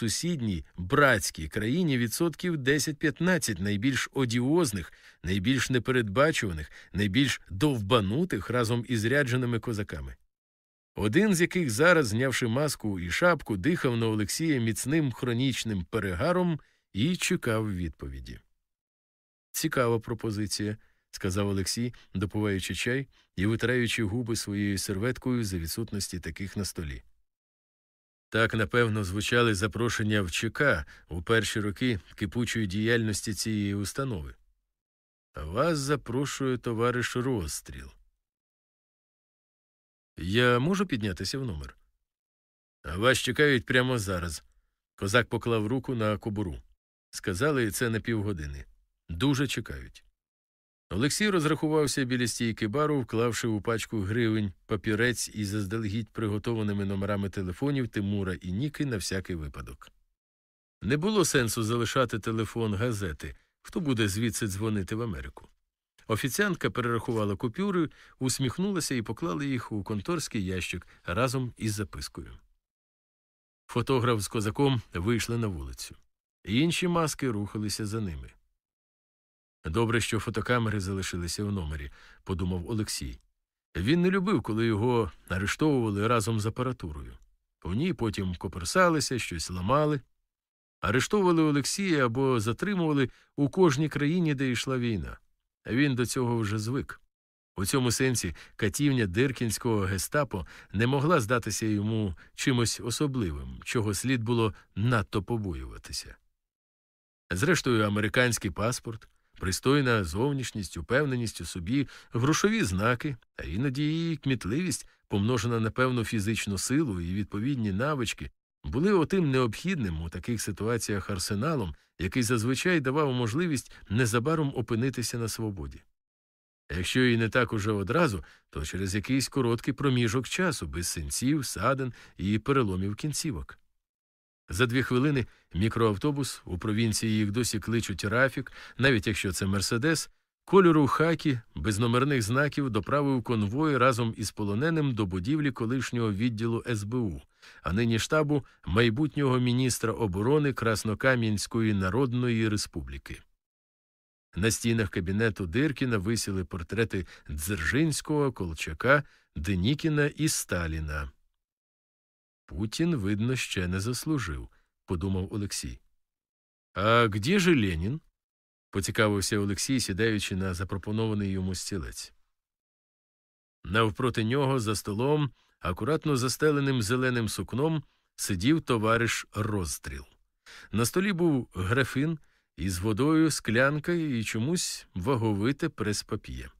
сусідній братській країні відсотків 10-15 найбільш одіозних, найбільш непередбачуваних, найбільш довбанутих разом із рядженими козаками. Один з яких зараз, знявши маску і шапку, дихав на Олексія міцним хронічним перегаром і чекав відповіді. Цікава пропозиція, сказав Олексій, допиваючи чай і витираючи губи своєю серветкою за відсутності таких на столі. Так, напевно, звучали запрошення в ЧК у перші роки кипучої діяльності цієї установи. Вас запрошує товариш Розстріл. Я можу піднятися в номер? Вас чекають прямо зараз. Козак поклав руку на кобуру. Сказали це на півгодини. Дуже чекають. Олексій розрахувався біля стійки бару, вклавши у пачку гривень папірець із заздалегідь приготованими номерами телефонів Тимура і Ніки на всякий випадок. Не було сенсу залишати телефон газети, хто буде звідси дзвонити в Америку. Офіціантка перерахувала купюри, усміхнулася і поклала їх у конторський ящик разом із запискою. Фотограф з козаком вийшли на вулицю. Інші маски рухалися за ними. Добре, що фотокамери залишилися в номері, подумав Олексій. Він не любив, коли його арештовували разом з апаратурою. У ній потім коперсалися, щось ламали. Арештовували Олексія або затримували у кожній країні, де йшла війна. Він до цього вже звик. У цьому сенсі катівня диркінського гестапо не могла здатися йому чимось особливим, чого слід було надто побоюватися. Зрештою, американський паспорт, пристойна зовнішність, упевненість у собі, грошові знаки, а іноді і кмітливість, помножена на певну фізичну силу і відповідні навички, були отим необхідним у таких ситуаціях арсеналом, який зазвичай давав можливість незабаром опинитися на свободі. Якщо і не так уже одразу, то через якийсь короткий проміжок часу, без синців, садин і переломів кінцівок. За дві хвилини мікроавтобус, у провінції їх досі кличуть Рафік, навіть якщо це Мерседес, кольору хакі, без номерних знаків доправив конвой разом із полоненим до будівлі колишнього відділу СБУ, а нині штабу майбутнього міністра оборони Краснокам'янської Народної Республіки. На стінах кабінету Диркіна висіли портрети Дзержинського, Колчака, Денікіна і Сталіна. Путін, видно, ще не заслужив, подумав Олексій. А где же Ленін? поцікавився Олексій, сідаючи на запропонований йому стілець. Навпроти нього за столом, акуратно застеленим зеленим сукном, сидів товариш розстріл. На столі був графин із водою, склянка і чомусь ваговите прес-пап'є.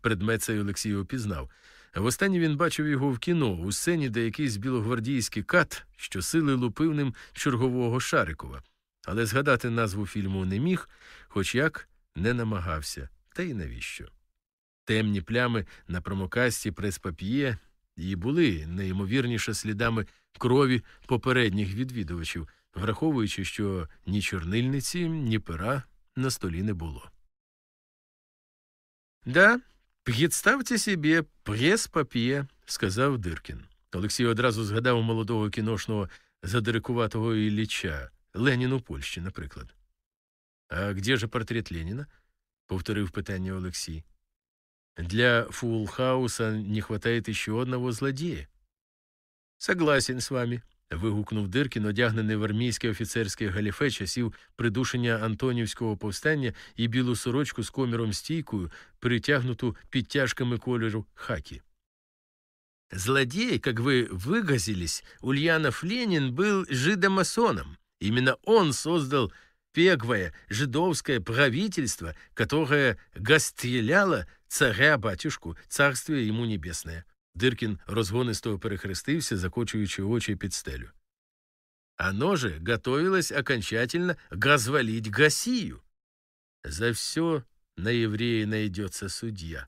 Предмет цей Олексій опізнав. Востаннє він бачив його в кіно у сцені, де якийсь білогвардійський кат щосили лупив ним чергового Шарикова, але згадати назву фільму не міг, хоч як не намагався, та й навіщо. Темні плями на промокасті прес-пап'є і були найімовірніше слідами крові попередніх відвідувачів, враховуючи, що ні чорнильниці, ні пера на столі не було. Да, Представте собі прес-пап'є, сказав Диркін. Олексій одразу згадав молодого кіношного задирикуватого Ілліча, Ленін у Польщі, наприклад. А где же портрет Леніна? повторив питання Олексій. Для Фулхауса не хватает еще одного злодея. Согласен з вами, вигукнув Диркін, одягнений в армійське офіцерське галіфе часів придушення Антонівського повстання і білу сорочку з коміром стійкою, притягнуту підтяжками кольору хакі. Злодей, как вы выгазились, Ульянов Ленин был жидомасоном. Именно он создал пегвое жидовское правительство, которое гастреляло царя-батюшку, царствие ему небесное. Диркін розгонисто перехрестився, закочуючи очі під стелю. Оно же готовилось окончательно газвалить Гасию. За все на еврея найдется судья.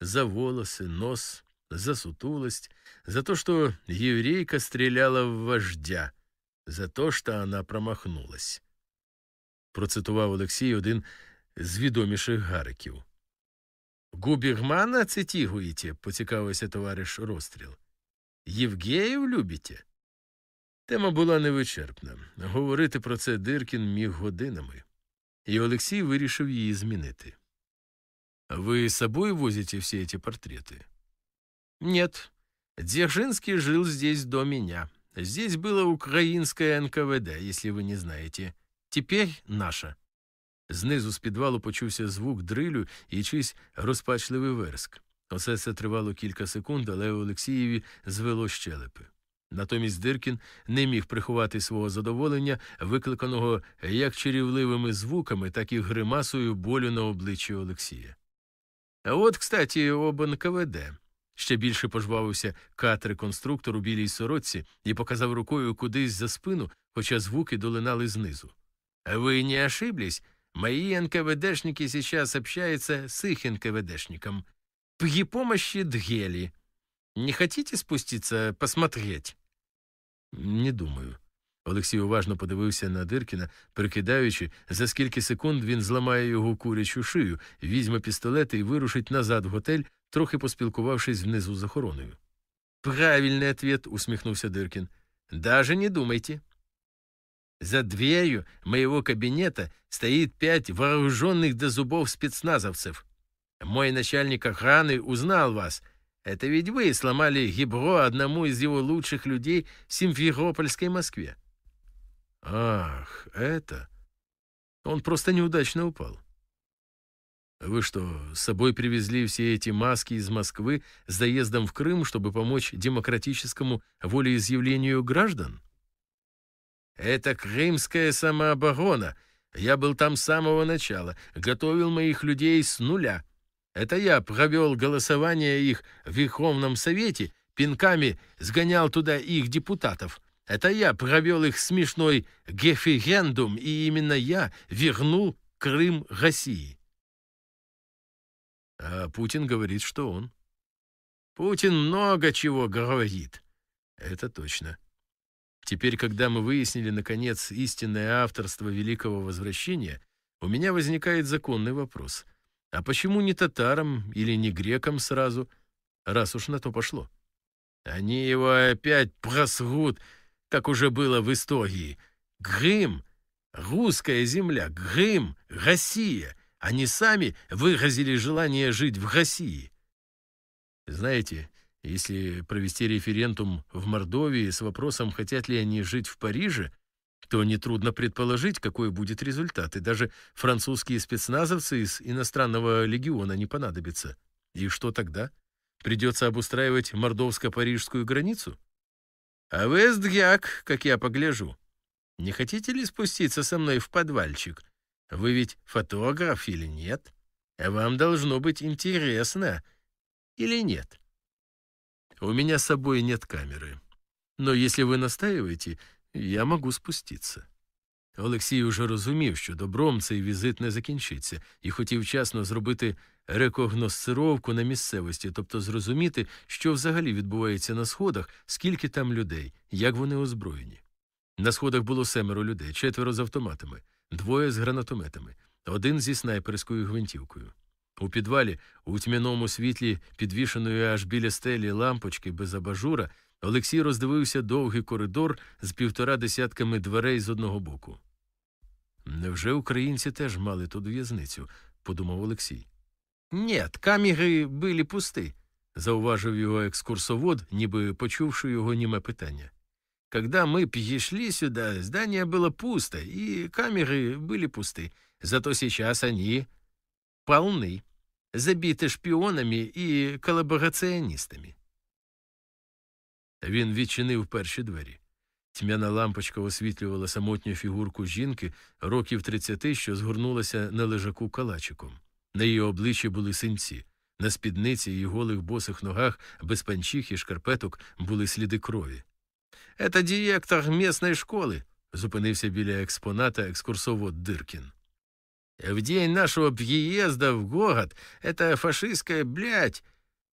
За волосы, нос, за сутулость, за то, что еврейка стреляла в вождя, за то, что она промахнулась. Процитував Олексій один з відоміших гариків. Губермана цитігуєте, поцікавився товариш розстріл. Євгеїв любите? Тема була невичерпна. Говорити про це Диркін міг годинами, і Олексій вирішив її змінити. Вы с собой возите все эти портреты? Нет. Дзержинский жил здесь до меня. Здесь было украинское НКВД, если вы не знаете. Теперь наше. Знизу з підвалу почувся звук дрилю і чийсь розпачливий верск. Усе це тривало кілька секунд, але Олексієві звело щелепи. Натомість Диркін не міг приховати свого задоволення, викликаного як чарівливими звуками, так і гримасою болю на обличчі Олексія. А от, кстати, об НКВД. Ще більше пожвавився катер-конструктор у білій сорочці і показав рукою кудись за спину, хоча звуки долинали знизу. Ви не ошиблись? Мои НКВДшники сейчас общаются с их НКВДшником. При помощи Дгели. Не хотите спуститься посмотреть? Не думаю. Олексій уважно подивився на Диркіна, прикидаючи, за скільки секунд він зламає його курячу шию, візьме пістолети і вирушить назад в готель, трохи поспілкувавшись внизу з охороною. Правильний ответ, усмехнулся Дыркин. Даже не думайте. За дверью моего кабинета стоит пять вооруженных до зубов спецназовцев. Мой начальник охраны узнал вас. Это ведь вы сломали гибро одному из его лучших людей в Симферопольской Москве. Ах, это... Он просто неудачно упал. Вы что, с собой привезли все эти маски из Москвы с заездом в Крым, чтобы помочь демократическому волеизъявлению граждан? Это крымская самооборона. Я был там с самого начала, готовил моих людей с нуля. Это я провел голосование их в Верховном Совете, пинками сгонял туда их депутатов. Это я провел их смешной референдум, и именно я вернул Крым России. А Путин говорит, что он. Путин много чего говорит. Это точно. Теперь, когда мы выяснили, наконец, истинное авторство Великого Возвращения, у меня возникает законный вопрос. А почему не татарам или не грекам сразу, раз уж на то пошло? Они его опять просрут, как уже было в истории. Грым, русская земля, Грым, Россия. Они сами выразили желание жить в России. Знаете, если провести референдум в Мордовии с вопросом, хотят ли они жить в Париже, то нетрудно предположить, какой будет результат, и даже французские спецназовцы из иностранного легиона не понадобятся. И что тогда? Придется обустраивать мордовско-парижскую границу? А вы, Эстгяк, как я погляжу, не хотите ли спуститься со мной в подвальчик? Вы ведь фотограф или нет? Вам должно быть интересно или нет? У меня с собой нет камеры. Но если ви настаиваете, я можу спуститися. Олексій уже розумів, що добром цей візит не закінчиться, і хотів вчасно зробити рекогносцировку на місцевості, тобто зрозуміти, що взагалі відбувається на сходах, скільки там людей, як вони озброєні. На сходах було семеро людей, четверо з автоматами, двоє з гранатометами, один зі снайперською гвинтівкою. У підвалі, у тьмяному світлі, підвішеної аж біля стелі лампочки без абажура, Олексій роздивився довгий коридор з півтора десятками дверей з одного боку. Невже українці теж мали тут в'язницю? подумав Олексій. Нет, камери були пусти, зауважив його екскурсовод, ніби почувши його німе питання. Когда мы пришли сюда, здание было пусто, и камеры были пусты. Зато сейчас они полны, забиты шпионами и коллаборационистами. Він відчинив перші двері. Тьмяна лампочка освітлювала самотню фігурку жінки років тридцяти, що згорнулася на лежаку калачиком. На її обличчі були синці. На спідниці і голих босих ногах без панчих і шкарпеток були сліди крові. Это директор местной школы, зупинився біля експоната екскурсовод Диркін. В день нашего приезда в город эта фашистская блядь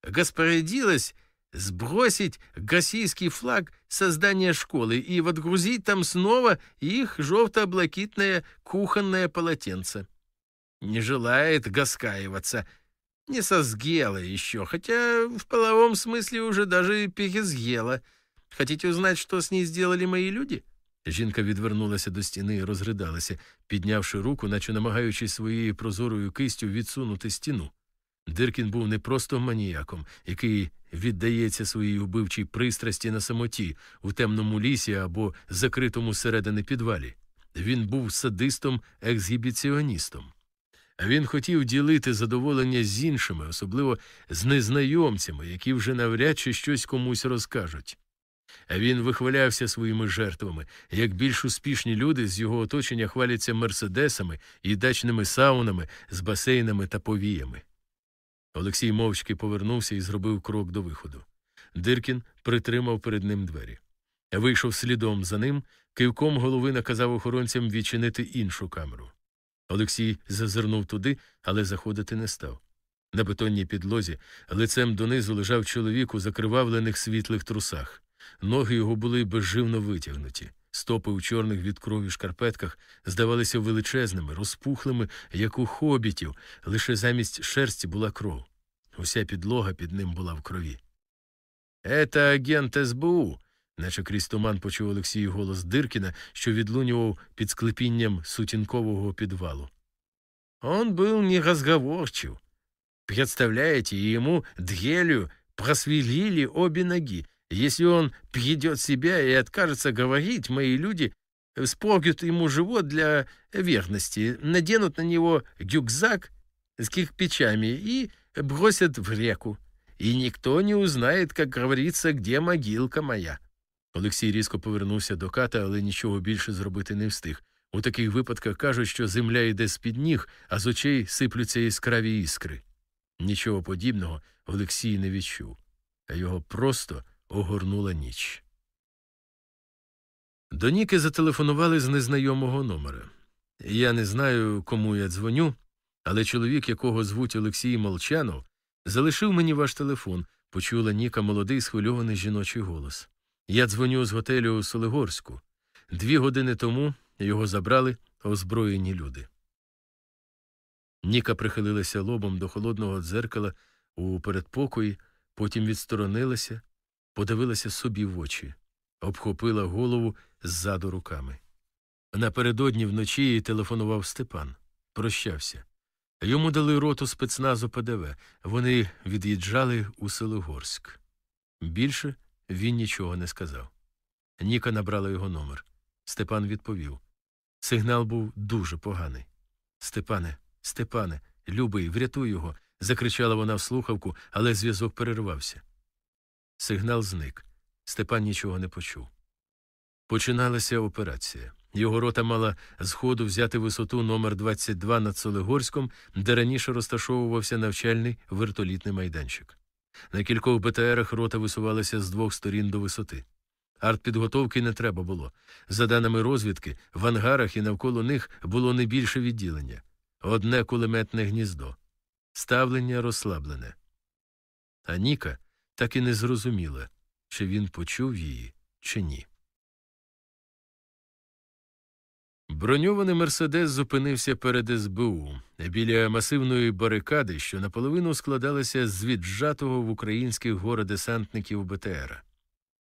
распорядилась сбросить российский флаг со здания школы и подгрузить там снова их желто-блакитное кухонное полотенце. Не желает гаскаиваться. Не созгела еще, хотя в половом смысле уже даже пересъела. Хотите узнать, что с ней сделали мої люди? Жінка відвернулася до стіни і розридалася, піднявши руку, наче намагаючись своєю прозорою кистю відсунути стіну. Диркін був не просто маніяком, який віддається своїй убивчій пристрасті на самоті у темному лісі або закритому середини підвалі. Він був садистом-ексгібіціоністом. Він хотів ділити задоволення з іншими, особливо з незнайомцями, які вже навряд чи щось комусь розкажуть. Він вихвалявся своїми жертвами, як більш успішні люди з його оточення хваляться мерседесами і дачними саунами з басейнами та повіями. Олексій мовчки повернувся і зробив крок до виходу. Диркін притримав перед ним двері. Вийшов слідом за ним, кивком голови наказав охоронцям відчинити іншу камеру. Олексій зазирнув туди, але заходити не став. На бетонній підлозі лицем донизу лежав чоловік у закривавлених світлих трусах. Ноги його були безживно витягнуті. Стопи у чорних від крові шкарпетках здавалися величезними, розпухлими, як у хобітів, лише замість шерсті була кров. Уся підлога під ним була в крові. Ета агент СБУ, наче крізь туман почув Олексій голос Диркіна, що відлунював під склепінням сутінкового підвалу. Он был неразговорчив. Представляете, ему Дгелю просверлили обе ноги. Если он придет в себя и откажется говорить, мои люди споргют ему живот для верности, наденут на него гюкзак с кирпичами и бросят в реку. И никто не узнает, как говорится, где могилка моя. Олексій різко повернувся до ката, але нічого більше зробити не встиг. У таких випадках кажуть, що земля йде з-під ніг, а з очей сиплються яскраві іскри. Нічого подібного Олексій не відчув, а його просто огорнула ніч. До Ніки зателефонували з незнайомого номера. Я не знаю, кому я дзвоню, але чоловік, якого звуть Олексій Молчанов, залишив мені ваш телефон, почула Ніка молодий схвильований жіночий голос. Я дзвоню з готелю у Солигорську. Дві години тому його забрали озброєні люди. Ніка прихилилася лобом до холодного дзеркала у передпокої, потім відсторонилася, подивилася собі в очі, обхопила голову ззаду руками. Напередодні вночі їй телефонував Степан, прощався. Йому дали роту спецназу ПДВ. Вони від'їжджали у Селогорськ. Більше він нічого не сказав. Ніка набрала його номер. Степан відповів. Сигнал був дуже поганий. Степане, Степане, любий, врятуй його. закричала вона в слухавку, але зв'язок перервався. Сигнал зник. Степан нічого не почув. Починалася операція. Його рота мала з взяти висоту номер 22 над Солигорськом, де раніше розташовувався навчальний вертолітний майданчик. На кількох БТРах рота висувалася з двох сторін до висоти. Артпідготовки не треба було. За даними розвідки, в ангарах і навколо них було не більше відділення одне кулеметне гніздо, ставлення розслаблене. А Ніка так і не зрозуміла, чи він почув її, чи ні. Броньований Мерседес зупинився перед СБУ біля масивної барикади, що наполовину складалася з віджатого в українських горедесантників БТРа.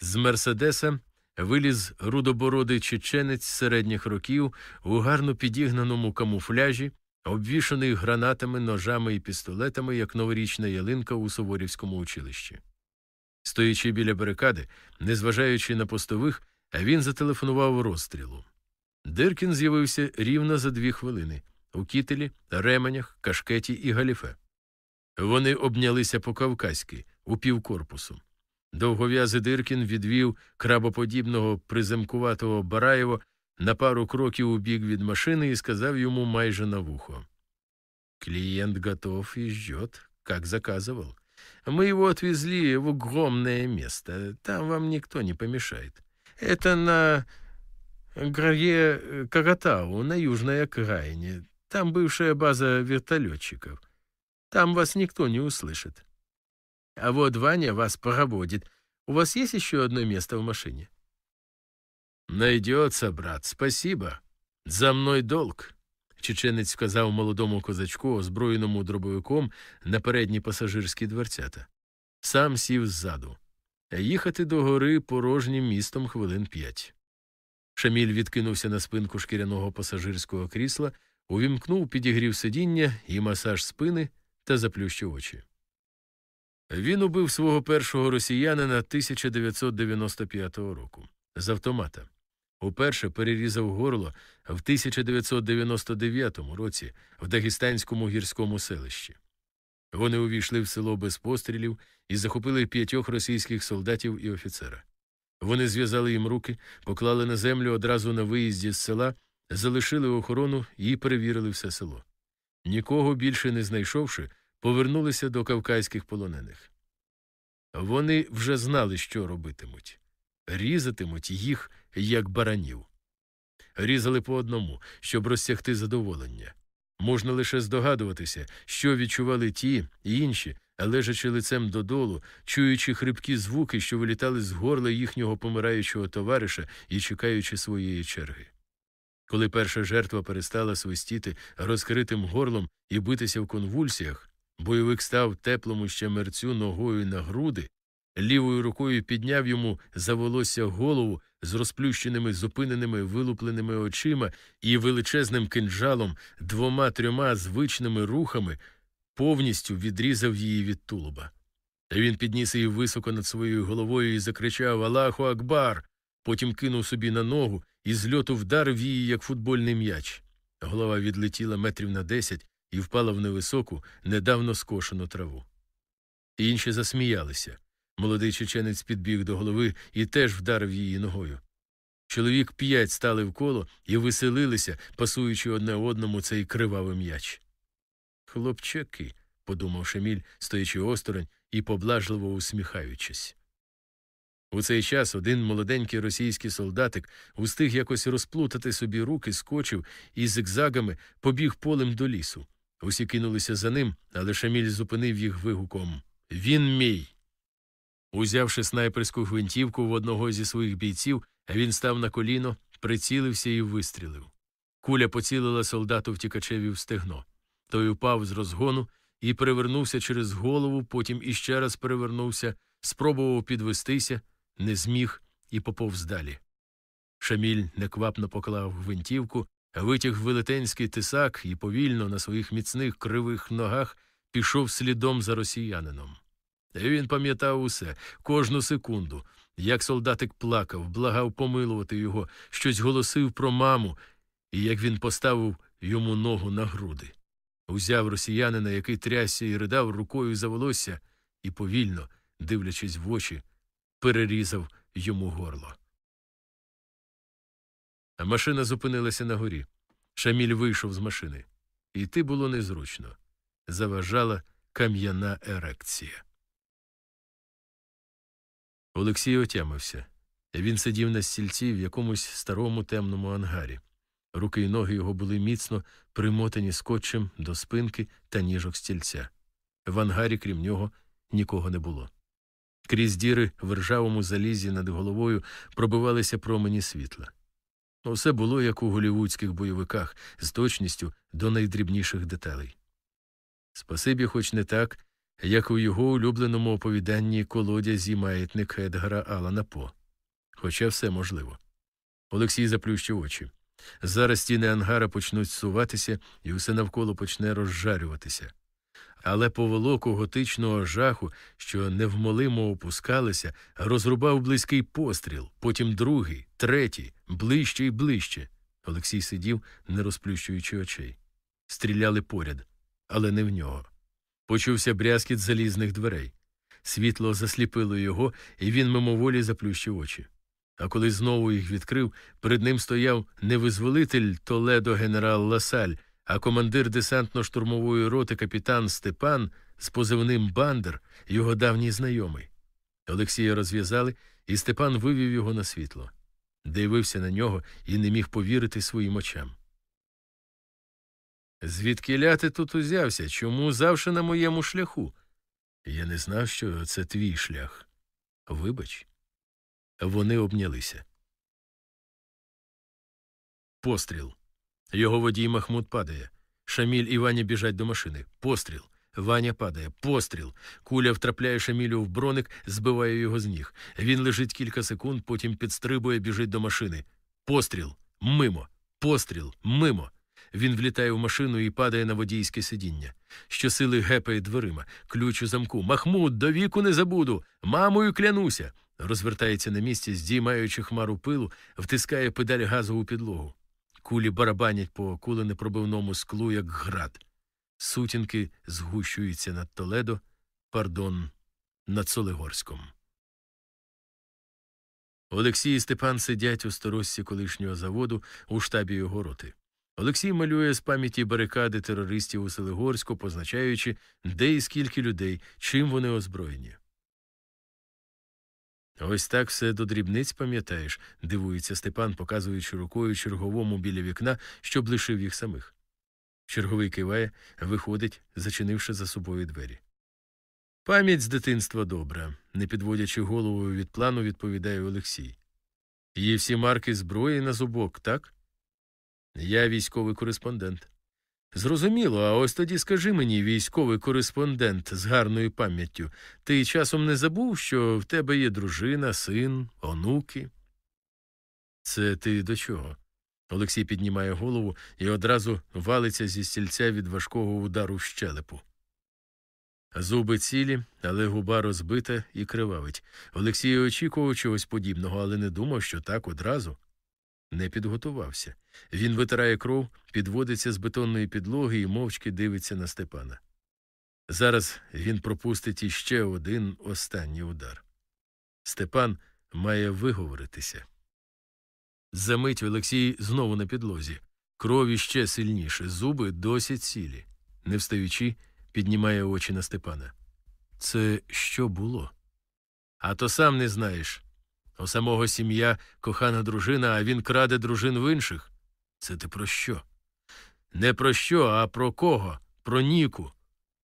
З Мерседеса виліз рудобородий чеченець середніх років у гарно підігнаному камуфляжі, обвішаний гранатами, ножами і пістолетами, як новорічна ялинка у Суворівському училищі. Стоячи біля барикади, незважаючи на постових, він зателефонував розстрілу. Диркін з'явився рівно за дві хвилини у кітелі, ременях, кашкеті і галіфе. Вони обнялися по кавказьки у півкорпусу. Довгов'язий Диркін відвів крабоподібного приземкуватого Бараєва на пару кроків у бік від машини і сказав йому майже на вухо. Клиент готов и ждет, как заказывал. Мы его отвезли в огромное место. Там вам никто не помешает. Это на горе Каратау, на южной окраине. Там бывшая база вертолетчиков. Там вас никто не услышит. А вот Ваня вас проводит. У вас есть еще одно место в машине? Найдется, брат, спасибо. За мной долг. Чеченець вказав молодому козачку, озброєному дробовиком, на передні пасажирські дверцята. Сам сів ззаду. їхати до гори порожнім містом хвилин п'ять. Шаміль відкинувся на спинку шкіряного пасажирського крісла, увімкнув підігрів сидіння і масаж спини та заплющив очі. Він убив свого першого росіянина 1995 року з автомата. Уперше перерізав горло в 1999 році в Дагестанському гірському селищі. Вони увійшли в село без пострілів і захопили п'ятьох російських солдатів і офіцера. Вони зв'язали їм руки, поклали на землю одразу на виїзді з села, залишили охорону і перевірили все село. Нікого більше не знайшовши, повернулися до кавказьких полонених. Вони вже знали, що робитимуть різатимуть їх, як баранів. Різали по одному, щоб розтягти задоволення. Можна лише здогадуватися, що відчували ті і інші, лежачи лицем додолу, чуючи хрипкі звуки, що вилітали з горла їхнього помираючого товариша і чекаючи своєї черги. Коли перша жертва перестала свистіти розкритим горлом і битися в конвульсіях, бойовик став теплому ще мерцю ногою на груди, лівою рукою підняв йому за волосся голову з розплющеними зупиненими вилупленими очима і величезним кинджалом двома трьома звичними рухами повністю відрізав її від тулуба. Та він підніс її високо над своєю головою і закричав Аллаху Акбар. Потім кинув собі на ногу і з льоту вдарив її, як футбольний м'яч. Голова відлетіла метрів на десять і впала в невисоку, недавно скошену траву. Інші засміялися. Молодий чеченець підбіг до голови і теж вдарив її ногою. Чоловік п'ять стали в коло і веселилися, пасуючи одне одному цей кривавий м'яч. Хлопчаки, подумав Шеміль, стоячи осторонь і поблажливо усміхаючись. У цей час один молоденький російський солдатик устиг якось розплутати собі руки, скочив і зигзагами побіг полем до лісу. Усі кинулися за ним, але Шаміль зупинив їх вигуком Він мій. Узявши снайперську гвинтівку в одного зі своїх бійців, він став на коліно, прицілився і вистрілив. Куля поцілила солдату втікачеві в стегно. Той упав з розгону і перевернувся через голову, потім іще раз перевернувся, спробував підвестися, не зміг і поповз далі. Шаміль неквапно поклав гвинтівку, витяг велетенський тисак і повільно на своїх міцних кривих ногах пішов слідом за росіянином. Він пам'ятав усе, кожну секунду, як солдатик плакав, благав помилувати його, щось голосив про маму, і як він поставив йому ногу на груди. Узяв росіянина, який трясся і ридав рукою за волосся, і повільно, дивлячись в очі, перерізав йому горло. Машина зупинилася на горі. Шаміль вийшов з машини. Йти було незручно. Заважала кам'яна ерекція. Олексій отямився. Він сидів на стільці в якомусь старому темному ангарі. Руки й ноги його були міцно примотані скотчем до спинки та ніжок стільця. В ангарі, крім нього, нікого не було. Крізь діри в ржавому залізі над головою пробивалися промені світла. Усе було як у голівудських бойовиках, з точністю до найдрібніших деталей. Спасибі, хоч не так, як у його улюбленому оповіданні колодязі маятник Едгара Алана По. Хоча все можливо. Олексій заплющив очі. Зараз стіни ангара почнуть суватися, і все навколо почне розжарюватися. Але поволоку готичного жаху, що невмолимо опускалися, розрубав близький постріл, потім другий, третій, ближче і ближче. Олексій сидів, не розплющуючи очей. Стріляли поряд, але не в нього. Почувся брязкіт залізних дверей. Світло засліпило його, і він мимоволі заплющив очі. А коли знову їх відкрив, перед ним стояв не визволитель Толедо генерал Ласаль, а командир десантно-штурмової роти капітан Степан з позивним Бандер, його давній знайомий. Олексія розв'язали, і Степан вивів його на світло. Дивився на нього і не міг повірити своїм очам. Звідки ляти тут узявся? Чому завше на моєму шляху? Я не знав, що це твій шлях. Вибач. Вони обнялися. Постріл. Його водій Махмуд падає. Шаміль і Ваня біжать до машини. Постріл. Ваня падає. Постріл. Куля втрапляє Шамілю в броник, збиває його з ніг. Він лежить кілька секунд, потім підстрибує, біжить до машини. Постріл. Мимо. Постріл. Мимо. Він влітає в машину і падає на водійське сидіння. Щосили гепає дверима. Ключ у замку. Махмуд, до віку не забуду. Мамою клянуся. Розвертається на місці, здіймаючи хмару пилу, втискає педаль газу у підлогу. Кулі барабанять по куленепробивному склу, як град. Сутінки згущуються над Толедо, пардон, над Солигорськом. Олексій і Степан сидять у сторожці колишнього заводу у штабі його роти. Олексій малює з пам'яті барикади терористів у Селигорську, позначаючи, де і скільки людей, чим вони озброєні. Ось так все до дрібниць пам'ятаєш, дивується Степан, показуючи рукою черговому біля вікна, щоб лишив їх самих. Черговий киває, виходить, зачинивши за собою двері. Пам'ять з дитинства добра, не підводячи голову від плану, відповідає Олексій. Є всі марки зброї на зубок, так? Я військовий кореспондент. Зрозуміло, а ось тоді скажи мені, військовий кореспондент з гарною пам'яттю, ти часом не забув, що в тебе є дружина, син, онуки? Це ти до чого? Олексій піднімає голову і одразу валиться зі стільця від важкого удару в щелепу. Зуби цілі, але губа розбита і кривавить. Олексій очікував чогось подібного, але не думав, що так одразу. Не підготувався. Він витирає кров, підводиться з бетонної підлоги і мовчки дивиться на Степана. Зараз він пропустить іще один останній удар. Степан має виговоритися. Замить Олексій знову на підлозі. Кров іще сильніше, зуби досі цілі. Не встаючи, піднімає очі на Степана. Це що було? А то сам не знаєш. У самого сім'я кохана дружина, а він краде дружин в інших. Це ти про що? Не про що, а про кого? Про Ніку.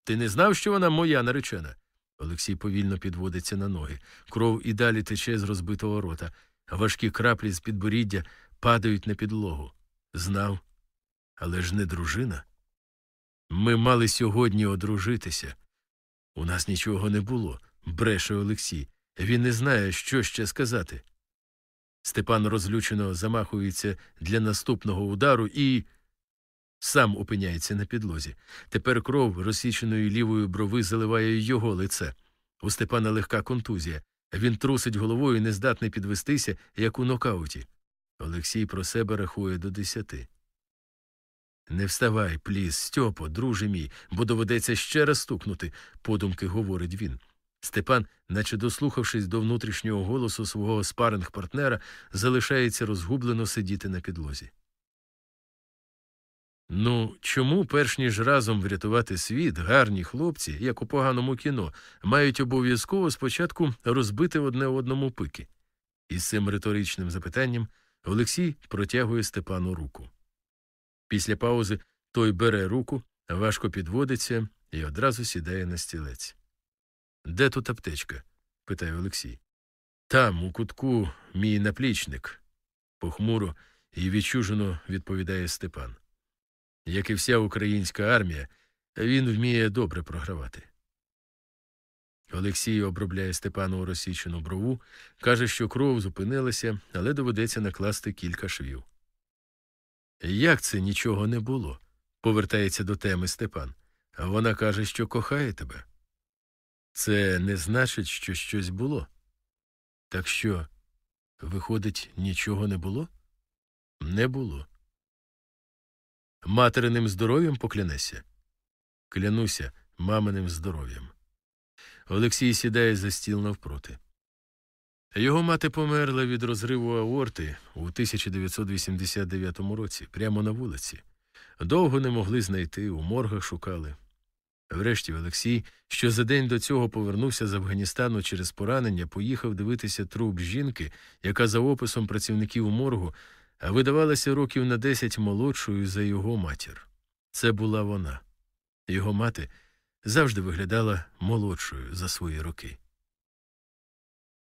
Ти не знав, що вона моя наречена? Олексій повільно підводиться на ноги. Кров і далі тече з розбитого рота, важкі краплі з підборіддя падають на підлогу. Знав, але ж не дружина. Ми мали сьогодні одружитися. У нас нічого не було, бреше Олексій. Він не знає, що ще сказати. Степан розлючено замахується для наступного удару і сам опиняється на підлозі. Тепер кров розсіченої лівої брови заливає його лице. У Степана легка контузія. Він трусить головою, не здатний підвестися, як у нокауті. Олексій про себе рахує до десяти. Не вставай, пліс, Стьопо, друже мій, бо доведеться ще раз стукнути, подумки говорить він. Степан, наче дослухавшись до внутрішнього голосу свого спаринг партнера, залишається розгублено сидіти на підлозі. Ну, чому, перш ніж разом врятувати світ, гарні хлопці, як у поганому кіно, мають обов'язково спочатку розбити одне одному пики? Із цим риторичним запитанням Олексій протягує Степану руку. Після паузи той бере руку, важко підводиться і одразу сідає на стілець. Де тут аптечка? питає Олексій. Там, у кутку, мій наплічник. Похмуро і відчужено відповідає Степан. Як і вся українська армія, він вміє добре програвати. Олексій обробляє Степану розсічену брову, каже, що кров зупинилася, але доведеться накласти кілька швів. Як це нічого не було? повертається до теми Степан. Вона каже, що кохає тебе. Це не значить, що щось було. Так що, виходить, нічого не було? Не було. Материним здоров'ям поклянешся? Клянуся маминим здоров'ям. Олексій сідає за стіл навпроти. Його мати померла від розриву аорти у 1989 році, прямо на вулиці. Довго не могли знайти, у моргах шукали. Врешті Олексій, що за день до цього повернувся з Афганістану через поранення, поїхав дивитися труп жінки, яка за описом працівників моргу видавалася років на десять молодшою за його матір. Це була вона. Його мати завжди виглядала молодшою за свої роки.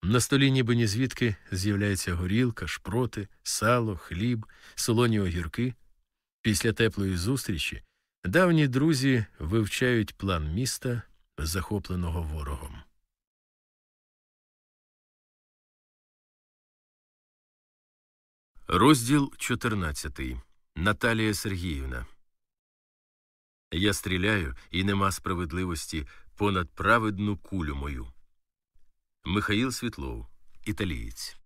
На столі ніби ні звідки з'являється горілка, шпроти, сало, хліб, солоні огірки. Після теплої зустрічі Давні друзі вивчають план міста, захопленого ворогом. Розділ 14. Наталія Сергіївна. Я стріляю, і нема справедливості понад праведну кулю мою. Михаїл Світлов, італієць.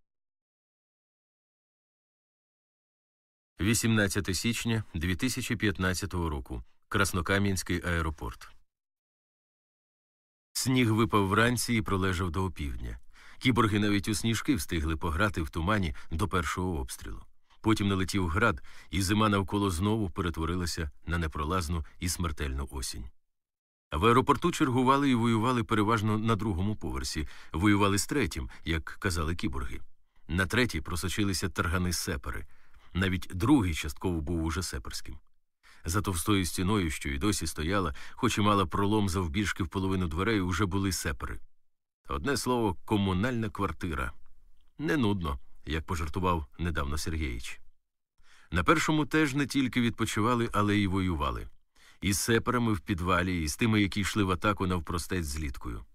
18 січня 2015 року. Краснокам'янський аеропорт. Сніг випав вранці і пролежав до опівдня. Кіборги навіть у сніжки встигли пограти в тумані до першого обстрілу. Потім налетів град, і зима навколо знову перетворилася на непролазну і смертельну осінь. В аеропорту чергували і воювали переважно на другому поверсі, воювали з третім, як казали кіборги. На третій просочилися таргани сепари. Навіть другий частково був уже сеперським. За товстою стіною, що й досі стояла, хоч і мала пролом завбільшки в половину дверей, уже були сепари. Одне слово, комунальна квартира. Не нудно, як пожартував недавно Сергеїч. На першому теж не тільки відпочивали, але й воювали. Із сепарами в підвалі, і з тими, які йшли в атаку навпростець з літкою.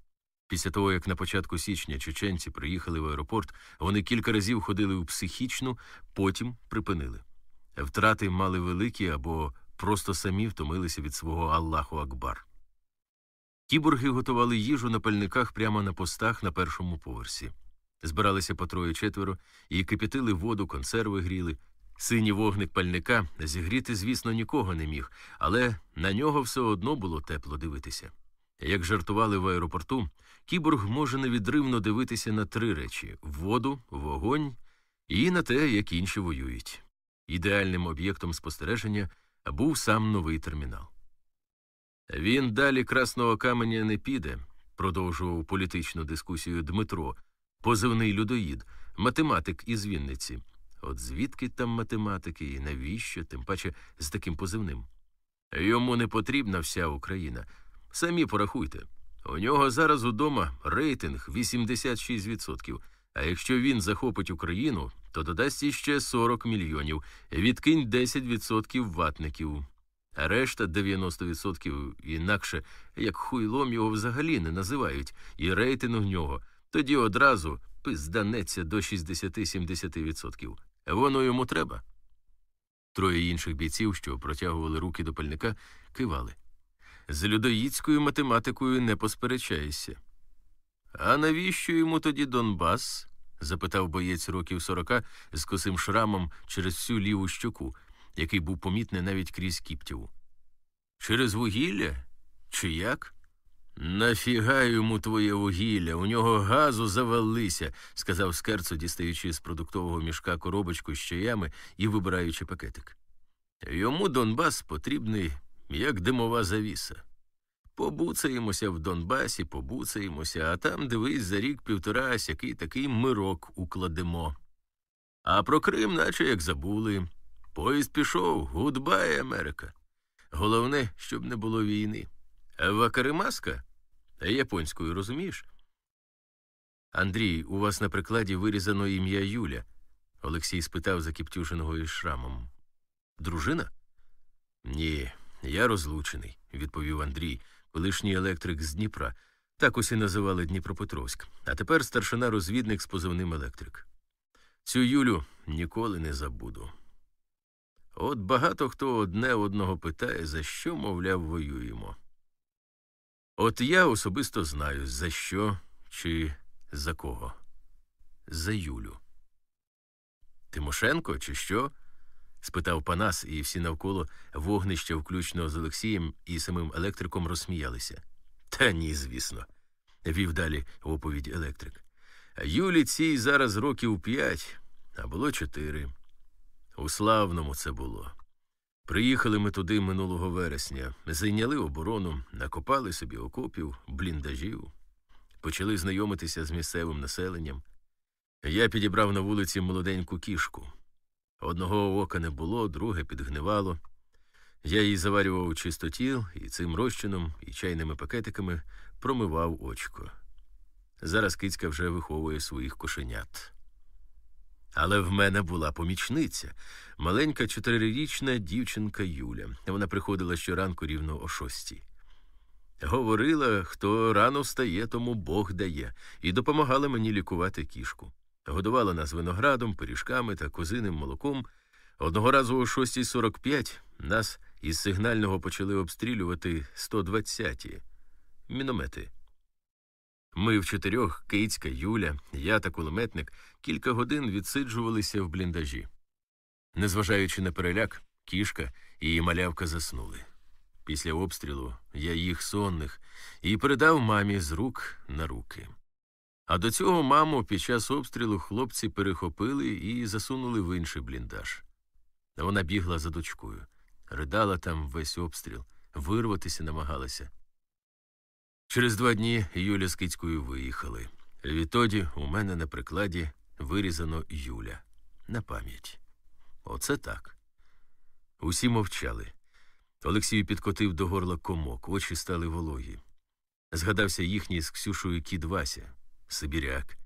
Після того, як на початку січня чеченці приїхали в аеропорт, вони кілька разів ходили у психічну, потім припинили. Втрати мали великі або просто самі втомилися від свого Аллаху Акбар. Кіборги готували їжу на пальниках прямо на постах на першому поверсі. Збиралися по троє четверо і кипятили воду, консерви гріли. Синій вогник пальника зігріти, звісно, нікого не міг, але на нього все одно було тепло дивитися. Як жартували в аеропорту, кіборг може невідривно дивитися на три речі воду, вогонь і на те, як інші воюють. Ідеальним об'єктом спостереження був сам новий термінал. Він далі красного каменя не піде, продовжував політичну дискусію Дмитро, позивний людоїд, математик із Вінниці. От звідки там математики і навіщо, тим паче з таким позивним? Йому не потрібна вся Україна. Самі порахуйте. У нього зараз удома рейтинг 86%, а якщо він захопить Україну, то додасть іще 40 мільйонів, відкинь 10% ватників. А решта 90% інакше, як хуйлом його взагалі не називають, і рейтинг у нього тоді одразу пизданеться до 60-70%. Воно йому треба. Троє інших бійців, що протягували руки до пальника, кивали. З людоїдською математикою не посперечаєшся. А навіщо йому тоді Донбас? запитав боєць років сорока з косим шрамом через всю ліву щоку, який був помітний навіть крізь кіптєву. Через вугілля? Чи як? Нафіга йому твоє вугілля, у нього газу завалися, сказав скерцо, дістаючи з продуктового мішка коробочку з чаями і вибираючи пакетик. Йому Донбас потрібний, як димова завіса. Побуцаємося в Донбасі, побуцаємося, а там, дивись, за рік півтора сякий такий мирок укладемо. А про Крим, наче як забули. Поїзд пішов, goodbye, Америка. Головне, щоб не було війни. Вакаримаска? Японською розумієш? Андрій, у вас на прикладі вирізано ім'я Юля. Олексій спитав закіптюшеного із шрамом. Дружина? Ні, я розлучений, відповів Андрій, колишній електрик з Дніпра. Так усі називали Дніпропетровськ, а тепер старшина розвідник з позивним електрик. Цю Юлю ніколи не забуду. От багато хто одне одного питає, за що, мовляв, воюємо. От я особисто знаю, за що чи за кого. За Юлю. Тимошенко, чи що? Спитав Панас, і всі навколо вогнища, включно з Олексієм і самим електриком, розсміялися. Та ні, звісно, вів далі в оповідь електрик. Юлі цій зараз років п'ять, а було чотири. У славному це було. Приїхали ми туди минулого вересня, зайняли оборону, накопали собі окопів, бліндажів, почали знайомитися з місцевим населенням. Я підібрав на вулиці молоденьку кішку. Одного ока не було, друге підгнивало. Я її заварював у чистотіл і цим розчином, і чайними пакетиками промивав очко. Зараз кицька вже виховує своїх кошенят. Але в мене була помічниця, маленька чотирирічна дівчинка Юля. Вона приходила щоранку рівно о шостій. Говорила, хто рано встає, тому Бог дає, і допомагала мені лікувати кішку. Годувала нас виноградом, пиріжками та козиним молоком. Одного разу о 6.45 нас із сигнального почали обстрілювати 120-ті міномети. Ми в чотирьох Кицька, Юля, я та кулеметник кілька годин відсиджувалися в бліндажі. Незважаючи на переляк, кішка і малявка заснули. Після обстрілу я їх сонних і передав мамі з рук на руки. А до цього маму під час обстрілу хлопці перехопили і засунули в інший бліндаж. Вона бігла за дочкою, ридала там весь обстріл, вирватися намагалася. Через два дні Юля з Кицькою виїхали. Відтоді у мене на прикладі вирізано Юля на пам'ять. Оце так. Усі мовчали. Олексій підкотив до горла комок, очі стали вологі. Згадався їхній з Ксюшою кіт Вася, Сибіряк.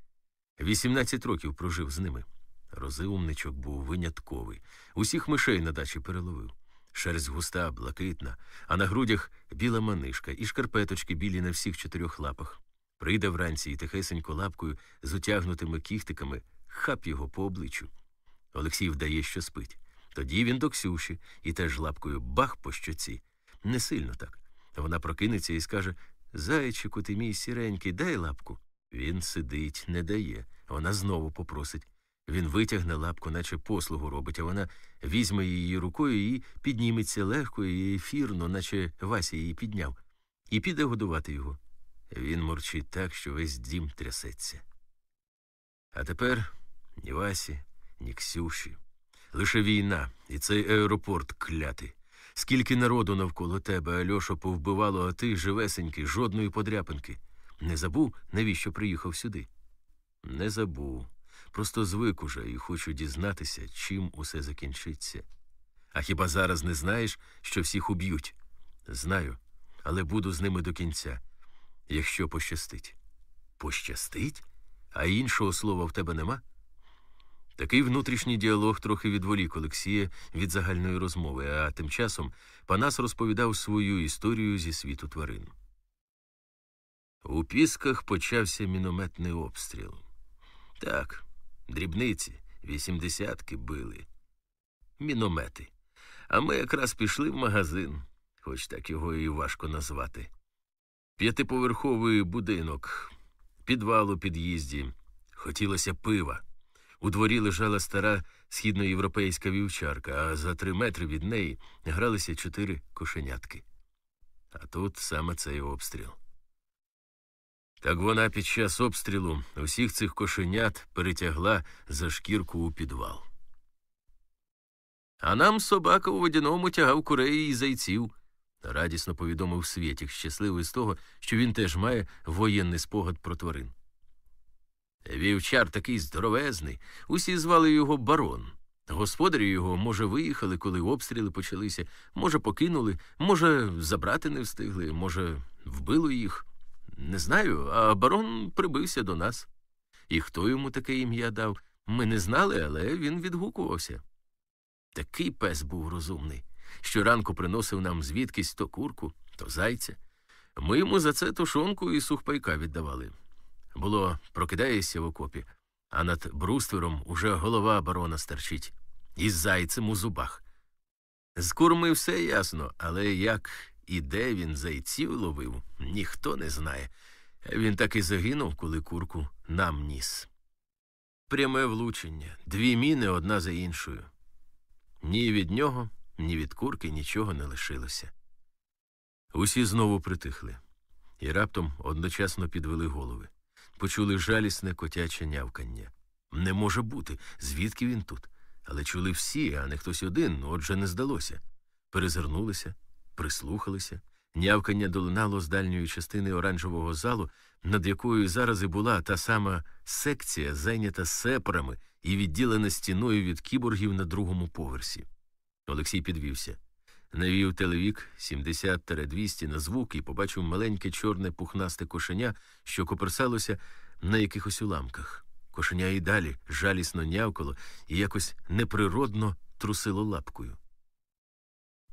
Вісімнадцять років прожив з ними. Розумничок був винятковий. Усіх мишей на дачі переловив. Шерсть густа, блакитна, а на грудях біла манишка і шкарпеточки білі на всіх чотирьох лапах. Прийде вранці і тихесенько лапкою з утягнутими кіхтиками, хап його по обличчю. Олексій вдає, що спить. Тоді він до Ксюші і теж лапкою бах по щоці. Не сильно так. Вона прокинеться і скаже Зайчику, ти мій сіренький, дай лапку. Він сидить, не дає. Вона знову попросить. Він витягне лапку, наче послугу робить, а вона візьме її рукою і підніметься легко і ефірно, наче Вася її підняв, і піде годувати його. Він морчить так, що весь дім трясеться. А тепер ні Васі, ні Ксюші. Лише війна і цей аеропорт клятий. Скільки народу навколо тебе, Альошо, повбивало, а ти живесенький, жодної подряпинки. Не забув, навіщо приїхав сюди? Не забув. Просто звик уже і хочу дізнатися, чим усе закінчиться. А хіба зараз не знаєш, що всіх уб'ють? Знаю, але буду з ними до кінця, якщо пощастить. Пощастить? А іншого слова в тебе нема? Такий внутрішній діалог трохи відволік Олексія від загальної розмови, а тим часом Панас розповідав свою історію зі світу тварин. У Пісках почався мінометний обстріл. Так, дрібниці, вісімдесятки били. Міномети. А ми якраз пішли в магазин, хоч так його і важко назвати. П'ятиповерховий будинок, підвал у під'їзді. Хотілося пива. У дворі лежала стара східноєвропейська вівчарка, а за три метри від неї гралися чотири кошенятки. А тут саме цей обстріл. Так вона під час обстрілу усіх цих кошенят перетягла за шкірку у підвал. А нам собака у водяному тягав курей і зайців, радісно повідомив Свєтік, щасливий з того, що він теж має воєнний спогад про тварин. Вівчар такий здоровезний, усі звали його барон. Господарі його, може, виїхали, коли обстріли почалися, може, покинули, може, забрати не встигли, може, вбило їх. Не знаю, а барон прибився до нас. І хто йому таке ім'я дав, ми не знали, але він відгукувався. Такий пес був розумний. Щоранку приносив нам звідкись то курку, то зайця. Ми йому за це тушонку і сухпайка віддавали. Було, прокидаєшся в окопі, а над бруствером уже голова барона стерчить, із зайцем у зубах. З курми все ясно, але як і де він зайців ловив, ніхто не знає. Він так і загинув, коли курку нам ніс. Пряме влучення, дві міни одна за іншою. Ні від нього, ні від курки нічого не лишилося. Усі знову притихли і раптом одночасно підвели голови. Почули жалісне котяче нявкання. Не може бути, звідки він тут. Але чули всі, а не хтось один, отже, не здалося. Перезирнулися, прислухалися. Нявкання долинало з дальньої частини оранжевого залу, над якою зараз і була та сама секція, зайнята сепарами і відділена стіною від кіборгів на другому поверсі. Олексій підвівся. Навів телевік 70-200 на звук і побачив маленьке чорне пухнасте кошеня, що коперсалося на якихось уламках. Кошеня і далі жалісно нявкало і якось неприродно трусило лапкою.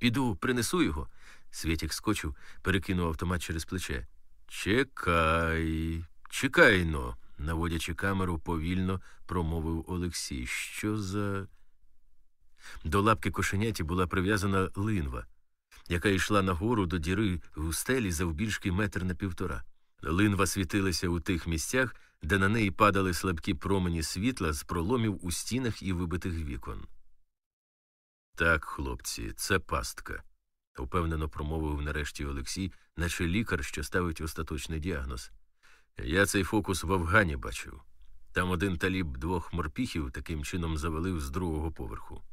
Піду, принесу його. Свєтік скочив, перекинув автомат через плече. Чекай, чекай но, наводячи камеру, повільно промовив Олексій. Що за. До лапки кошеняті була прив'язана линва, яка йшла нагору до діри у стелі завбільшки метр на півтора. Линва світилася у тих місцях, де на неї падали слабкі промені світла з проломів у стінах і вибитих вікон. Так, хлопці, це пастка, упевнено промовив нарешті Олексій, наче лікар, що ставить остаточний діагноз. Я цей фокус в Афгані бачив. Там один таліб двох морпіхів таким чином завалив з другого поверху.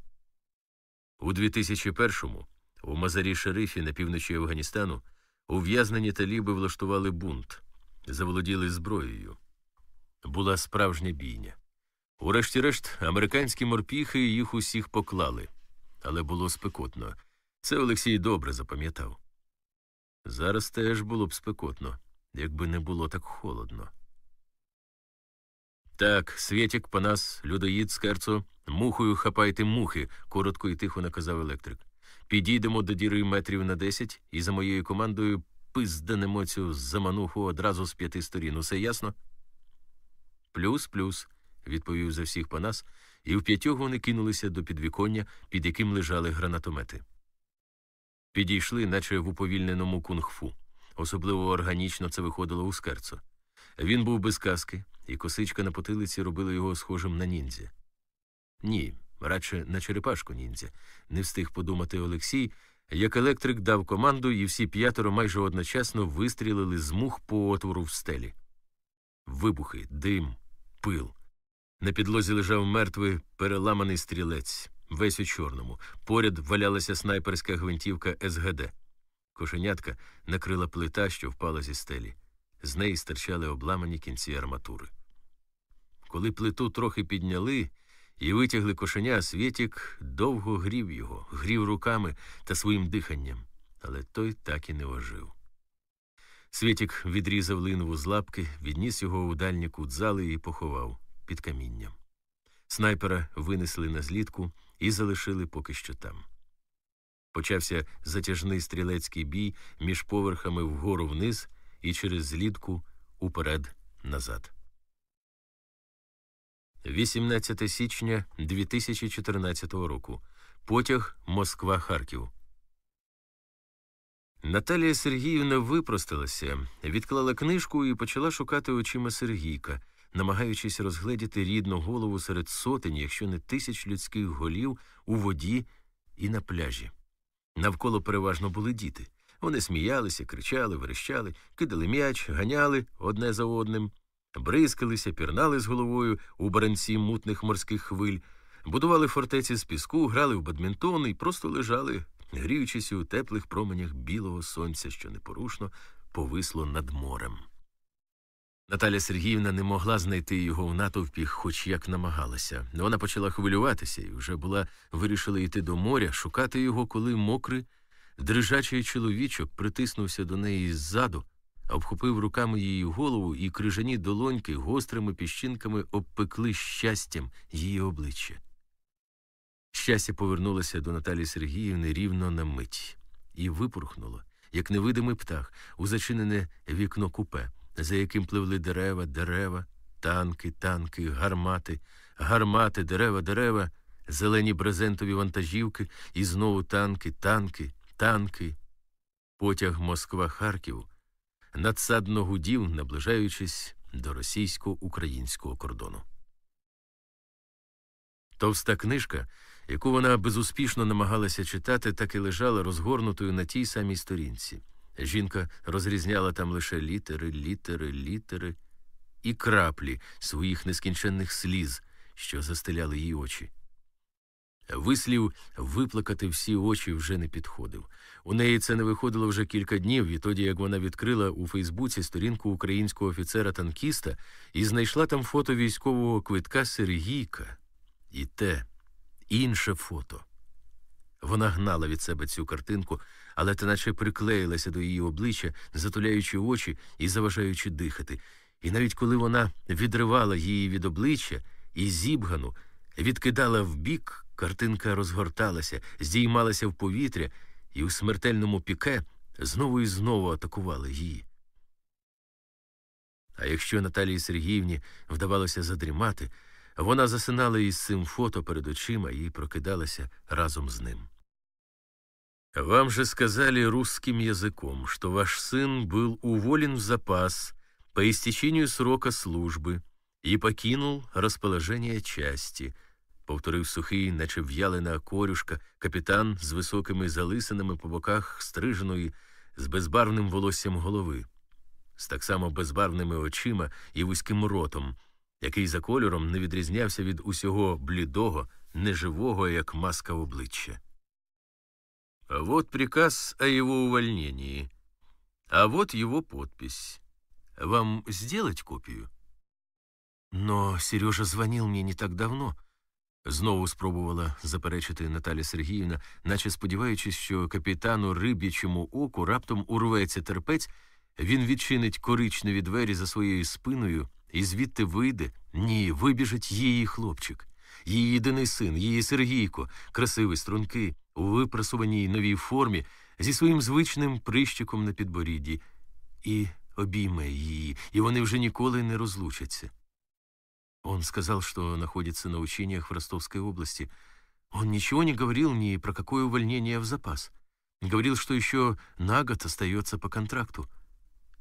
У 2001-му у Мазарі Шерифі на півночі Афганістану ув'язнені таліби влаштували бунт, заволоділи зброєю. Була справжня бійня. Урешті-решт, американські морпіхи їх усіх поклали, але було спекотно. Це Олексій добре запам'ятав. Зараз теж було б спекотно, якби не було так холодно. Так, Свєтік, Панас, людоїд, скерцо, мухою хапайте мухи, коротко і тихо наказав електрик. Підійдемо до діри метрів на десять і за моєю командою пизданемо цю замануху одразу з п'яти сторін. Усе ясно? Плюс, плюс, відповів за всіх Панас, і в п'ятьох вони кинулися до підвіконня, під яким лежали гранатомети. Підійшли, наче в уповільненому кунг-фу. Особливо органічно це виходило у скерцо. Він був без каски, і косичка на потилиці робила його схожим на ніндзя. Ні, радше на черепашку ніндзя. Не встиг подумати Олексій, як електрик дав команду, і всі п'ятеро майже одночасно вистрілили з мух по отвору в стелі. Вибухи, дим, пил. На підлозі лежав мертвий переламаний стрілець, весь у чорному. Поряд валялася снайперська гвинтівка СГД. Кошенятка накрила плита, що впала зі стелі. З неї стирчали обламані кінці арматури. Коли плиту трохи підняли і витягли кошеня, Свєтік довго грів його, грів руками та своїм диханням, але той так і не ожив. Світік відрізав линву з лапки, відніс його у дальній кут зали і поховав під камінням. Снайпера винесли на злітку і залишили поки що там. Почався затяжний стрілецький бій між поверхами вгору вниз і через злітку уперед назад. 18 січня 2014 року. Потяг Москва Харків. Наталія Сергіївна випросталася, відклала книжку і почала шукати очима Сергійка, намагаючись розгледіти рідну голову серед сотень, якщо не тисяч людських голів у воді і на пляжі. Навколо переважно були діти. Вони сміялися, кричали, верещали, кидали м'яч, ганяли одне за одним, бризкалися, пірнали з головою у баранці мутних морських хвиль, будували фортеці з піску, грали в бадмінтон і просто лежали, гріючись у теплих променях білого сонця, що непорушно повисло над морем. Наталя Сергіївна не могла знайти його в натовпі, хоч як намагалася. Вона почала хвилюватися і вже була вирішила йти до моря, шукати його, коли мокрий, дрижачий чоловічок притиснувся до неї ззаду, обхопив руками її голову, і крижані долоньки гострими піщинками обпекли щастям її обличчя. Щастя повернулося до Наталі Сергіївни рівно на мить і випорхнуло, як невидимий птах, у зачинене вікно купе, за яким пливли дерева, дерева, танки, танки, гармати, гармати, дерева, дерева, зелені брезентові вантажівки, і знову танки, танки, танки. Потяг Москва Харків надсадно гудів, наближаючись до російсько-українського кордону. Товста книжка, яку вона безуспішно намагалася читати, так і лежала розгорнутою на тій самій сторінці. Жінка розрізняла там лише літери, літери, літери і краплі своїх нескінченних сліз, що застеляли її очі. Вислів виплакати всі очі вже не підходив. У неї це не виходило вже кілька днів, відтоді як вона відкрила у Фейсбуці сторінку українського офіцера-танкіста і знайшла там фото військового квитка Сергійка. І те інше фото. Вона гнала від себе цю картинку, але та наче приклеїлася до її обличчя, затуляючи очі і заважаючи дихати. І навіть коли вона відривала її від обличчя і зібгану, відкидала вбік, картинка розгорталася, здіймалася в повітря, і у смертельному піке знову і знову атакували її. А якщо Наталії Сергіївні вдавалося задрімати, вона засинала із цим фото перед очима і прокидалася разом з ним. Вам же сказали русским языком, что ваш сын был уволен в запас по истечению срока службы и покинул расположение части, повторив сухий, наче в'ялена корюшка, капітан з високими залисинами по боках стриженої, з безбарвним волоссям голови, з так само безбарвними очима і вузьким ротом, який за кольором не відрізнявся від усього блідого, неживого, як маска обличчя. Вот приказ о его увольнении. А вот его подпись. Вам сделать копию? Но Сережа звонил мне не так давно. Знову спробувала заперечити Наталя Сергіївна, наче сподіваючись, що капітану риб'ячому оку раптом урветься терпець, він відчинить коричневі двері за своєю спиною і звідти вийде, ні, вибіжить її хлопчик, її єдиний син, її Сергійко, красивий, стрункий, у випрасуваній новій формі, зі своїм звичним прищиком на підборідді, і обійме її, і вони вже ніколи не розлучаться. Он сказал, что находится на учениях в Ростовской области. Он ничего не говорил ни про какое увольнение в запас. Говорил, что еще на год остается по контракту.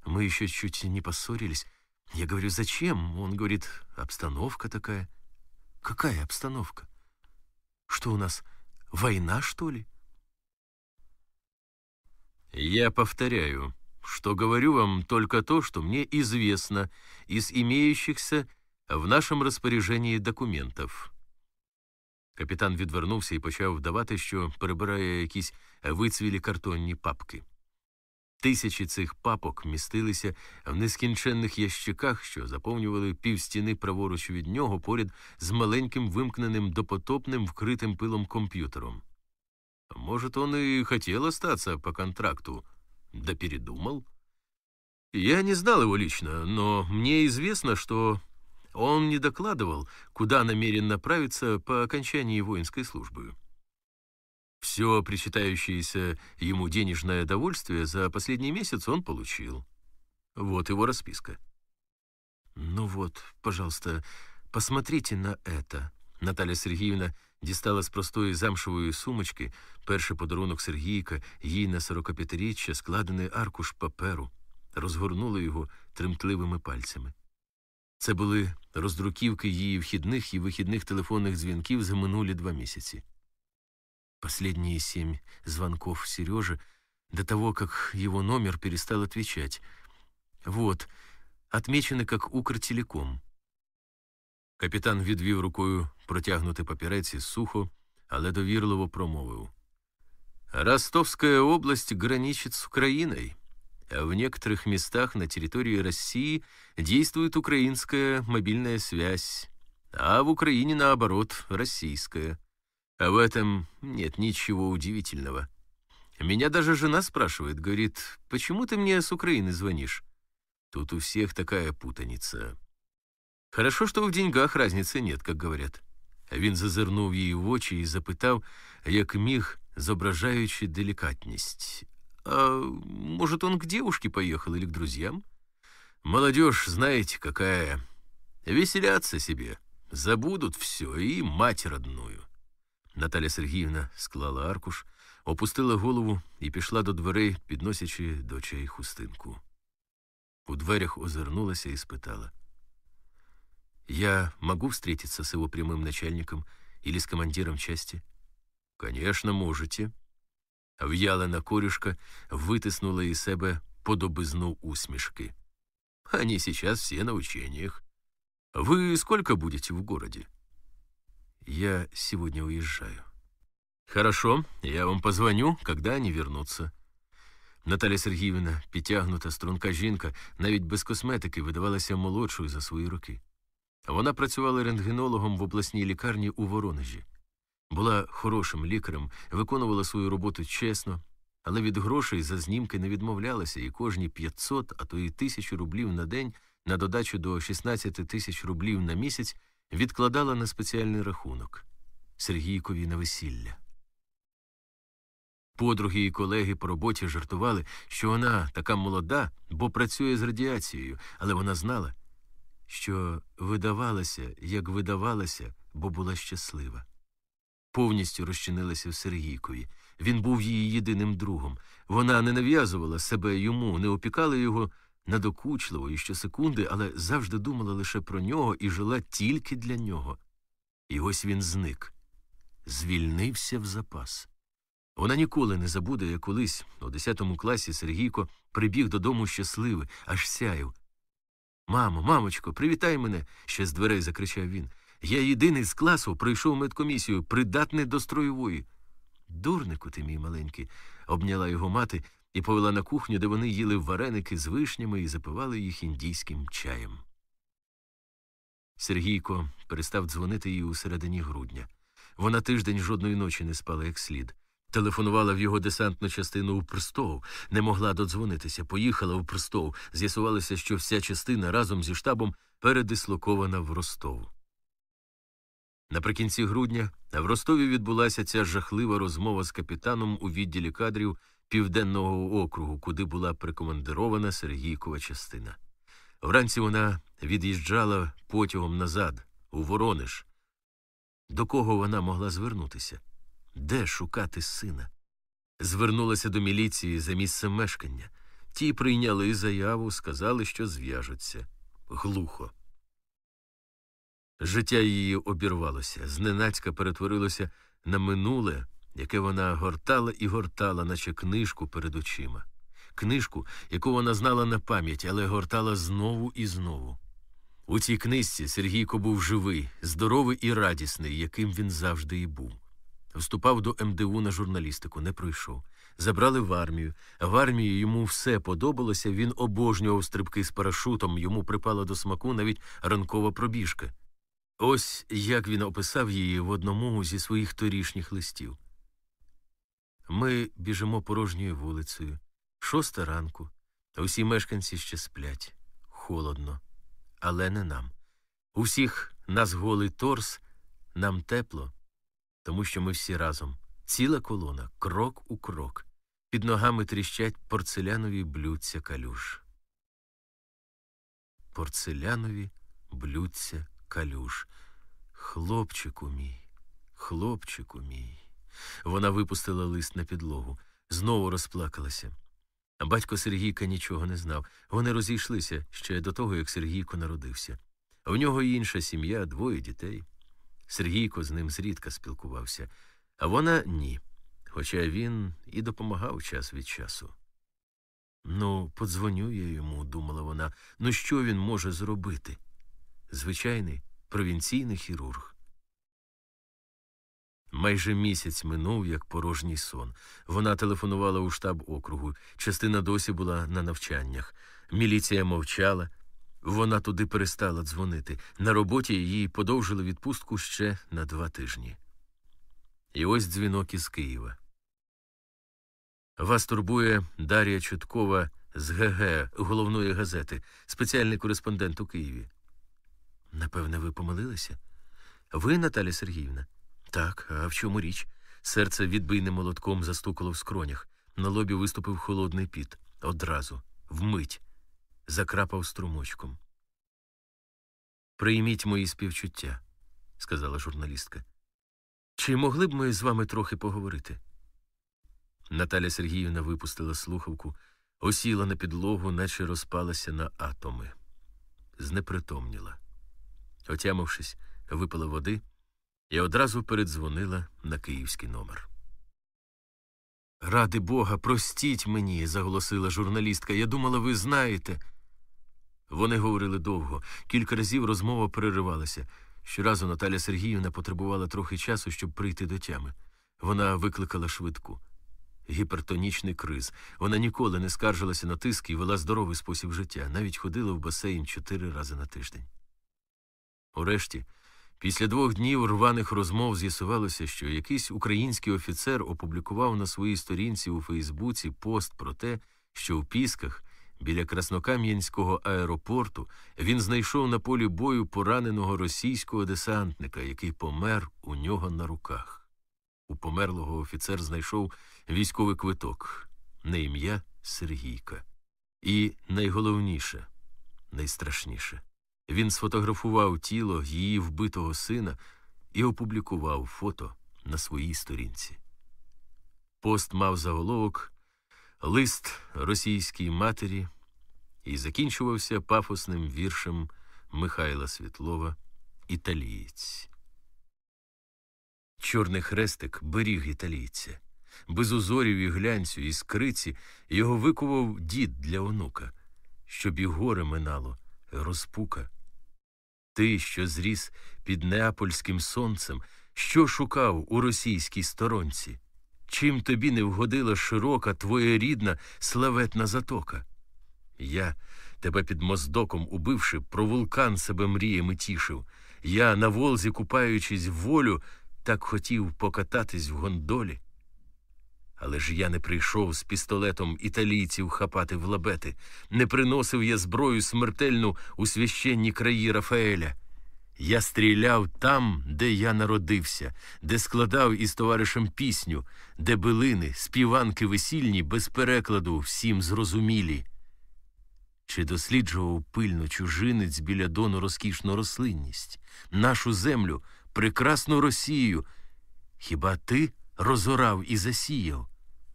Мы еще чуть не поссорились. Я говорю, зачем? Он говорит, обстановка такая. Какая обстановка? Что у нас, война, что ли? Я повторяю, что говорю вам только то, что мне известно из имеющихся в нашому розпорядженні документів. Капітан відвернувся і почав вдавати, що перебирає якісь вицвілі картонні папки. Тисячі цих папок містилися в нескінченних ящиках, що заповнювали півстіни праворуч від нього поряд з маленьким вимкненим допотопним вкритим пилом комп'ютером. Может, он и хотел остаться по контракту, да передумал. Я не знал его лично, но мне известно, что он не докладывал, куда намерен направиться по окончании воинской службы. Все причитающееся ему денежное довольствие за последний месяц он получил. Вот его расписка. «Ну вот, пожалуйста, посмотрите на это». Наталя Сергіївна дістала з простої замшевої сумочки перший подарунок Сергійка, їй на 45-річчя складений аркуш паперу, розгорнула його тремтливими пальцями. Це були роздруківки її вхідних і вихідних телефонних дзвінків за минулі два місяці. Последние семь звонков Сережи до того, как его номер перестал отвечать. Вот, отмечены как Укртелеком. Капітан відвів рукою протягнути папірець із сухо, але довірливо промовив. Ростовская область граничит с Украиной. А в некоторых местах на территории России действует украинская мобильная связь, а в Украине, наоборот, российская. А в этом нет ничего удивительного. Меня даже жена спрашивает, говорит, почему ты мне с Украины звонишь? Тут у всех такая путаница. Хорошо, що в деньгах разницы нет, как говорят. Він зазирнув її в очі і запитав, як міг, зображаючи делікатність. А может, он к девушке поехал или к друзьям? Молодежь, знаете, какая. Веселятся себе, забудут все и мать родную. Наталя Сергіївна склала аркуш, опустила голову і пішла до дверей, підносячи до очей хустинку. У дверях озирнулася і спитала. «Я могу встретиться с его прямым начальником или с командиром части?» «Конечно, можете», В'ялена корюшка витиснула із себе подобизну усмішки. Они сейчас все на учениях. Вы сколько будете в городе? Я сегодня уезжаю. Хорошо, я вам позвоню, когда они вернутся. Наталя Сергіївна, підтягнута струнка жінка, навіть без косметики видавалася молодшою за свої роки. Вона працювала рентгенологом в обласній лікарні у Воронежі. Була хорошим лікарем, виконувала свою роботу чесно, але від грошей за знімки не відмовлялася і кожні 500, а то й тисячу рублів на день на додачу до 16 тисяч рублів на місяць відкладала на спеціальний рахунок Сергійкові на весілля. Подруги і колеги по роботі жартували, що вона така молода, бо працює з радіацією, але вона знала, що видавалася, як видавалася, бо була щаслива. Повністю розчинилася в Сергійкові. Він був її єдиним другом. Вона не нав'язувала себе йому, не опікала його надокучливо і щосекунди, але завжди думала лише про нього і жила тільки для нього. І ось він зник, звільнився в запас. Вона ніколи не забуде, як колись у 10 класі Сергійко прибіг додому щасливий, аж сяяв. Мамо, мамочко, привітай мене, ще з дверей закричав він. Я єдиний з класу пройшов медкомісію, придатний до строєвої. Дурнику ти, мій маленький, обняла його мати і повела на кухню, де вони їли вареники з вишнями і запивали їх індійським чаєм. Сергійко перестав дзвонити їй у середині грудня. Вона тиждень жодної ночі не спала як слід. Телефонувала в його десантну частину у Престов, не могла додзвонитися, поїхала в Престов. З'ясувалося, що вся частина разом зі штабом передислокована в Ростов. Наприкінці грудня в Ростові відбулася ця жахлива розмова з капітаном у відділі кадрів Південного округу, куди була прикомандирована Сергійкова частина. Вранці вона від'їжджала потягом назад, у Воронеж. До кого вона могла звернутися? Де шукати сина? Звернулася до міліції за місцем мешкання. Ті прийняли заяву, сказали, що зв'яжуться. Глухо. Життя її обірвалося, зненацька перетворилося на минуле, яке вона гортала і гортала, наче книжку перед очима. Книжку, яку вона знала на пам'ять, але гортала знову і знову. У цій книжці Сергійко був живий, здоровий і радісний, яким він завжди і був. Вступав до МДУ на журналістику, не пройшов. Забрали в армію. В армії йому все подобалося, він обожнював стрибки з парашутом, йому припала до смаку навіть ранкова пробіжка. Ось як він описав її в одному зі своїх торішніх листів. Ми біжимо порожньою вулицею. Шоста ранку. Усі мешканці ще сплять. Холодно. Але не нам. У всіх нас голий торс, нам тепло, тому що ми всі разом. Ціла колона, крок у крок. Під ногами тріщать порцелянові блюдця калюш. Порцелянові блюдця калюш. Хлопчику мій, хлопчику мій. Вона випустила лист на підлогу, знову розплакалася. Батько Сергійка нічого не знав. Вони розійшлися ще до того, як Сергійко народився. У нього інша сім'я, двоє дітей. Сергійко з ним зрідка спілкувався, а вона ні. Хоча він і допомагав час від часу. Ну, подзвоню я йому, думала вона. Ну, що він може зробити? Звичайний провінційний хірург. Майже місяць минув, як порожній сон. Вона телефонувала у штаб округу. Частина досі була на навчаннях. Міліція мовчала. Вона туди перестала дзвонити. На роботі їй подовжили відпустку ще на два тижні. І ось дзвінок із Києва. Вас турбує Дар'я Чуткова з ГГ головної газети, спеціальний кореспондент у Києві. Напевне, ви помилилися? Ви, Наталя Сергіївна? Так, а в чому річ? Серце відбийним молотком застукало в скронях. На лобі виступив холодний піт. Одразу, вмить, закрапав струмочком. Прийміть мої співчуття, сказала журналістка. Чи могли б ми з вами трохи поговорити? Наталя Сергіївна випустила слухавку, осіла на підлогу, наче розпалася на атоми. Знепритомніла. Отямившись, випила води і одразу передзвонила на київський номер. Ради Бога, простіть мені, заголосила журналістка. Я думала, ви знаєте. Вони говорили довго. Кілька разів розмова переривалася. Щоразу Наталя Сергіївна потребувала трохи часу, щоб прийти до тями. Вона викликала швидку. Гіпертонічний криз. Вона ніколи не скаржилася на тиск і вела здоровий спосіб життя, навіть ходила в басейн чотири рази на тиждень. Урешті, після двох днів рваних розмов з'ясувалося, що якийсь український офіцер опублікував на своїй сторінці у Фейсбуці пост про те, що в Пісках біля Краснокам'янського аеропорту він знайшов на полі бою пораненого російського десантника, який помер у нього на руках. У померлого офіцер знайшов військовий квиток на ім'я Сергійка. І найголовніше, найстрашніше, він сфотографував тіло її вбитого сина і опублікував фото на своїй сторінці. Пост мав заголовок Лист російській матері і закінчувався пафосним віршем Михайла Світлова Італієць. Чорний хрестик беріг італійця. Без узорів і глянцю і скриці його викував дід для онука, щоб і горе минало, розпука. Ти, що зріс під неапольським сонцем, що шукав у російській сторонці? Чим тобі не вгодила широка твоя рідна славетна затока? Я, тебе під моздоком убивши, про вулкан себе мріями тішив. Я, на волзі купаючись волю, так хотів покататись в гондолі. Але ж я не прийшов з пістолетом італійців хапати в лабети, не приносив я зброю смертельну у священні краї Рафаеля. Я стріляв там, де я народився, де складав із товаришем пісню, де билини, співанки весільні, без перекладу всім зрозумілі. Чи досліджував пильно чужинець біля дону розкішну рослинність, нашу землю, прекрасну Росію? Хіба ти розорав і засіяв?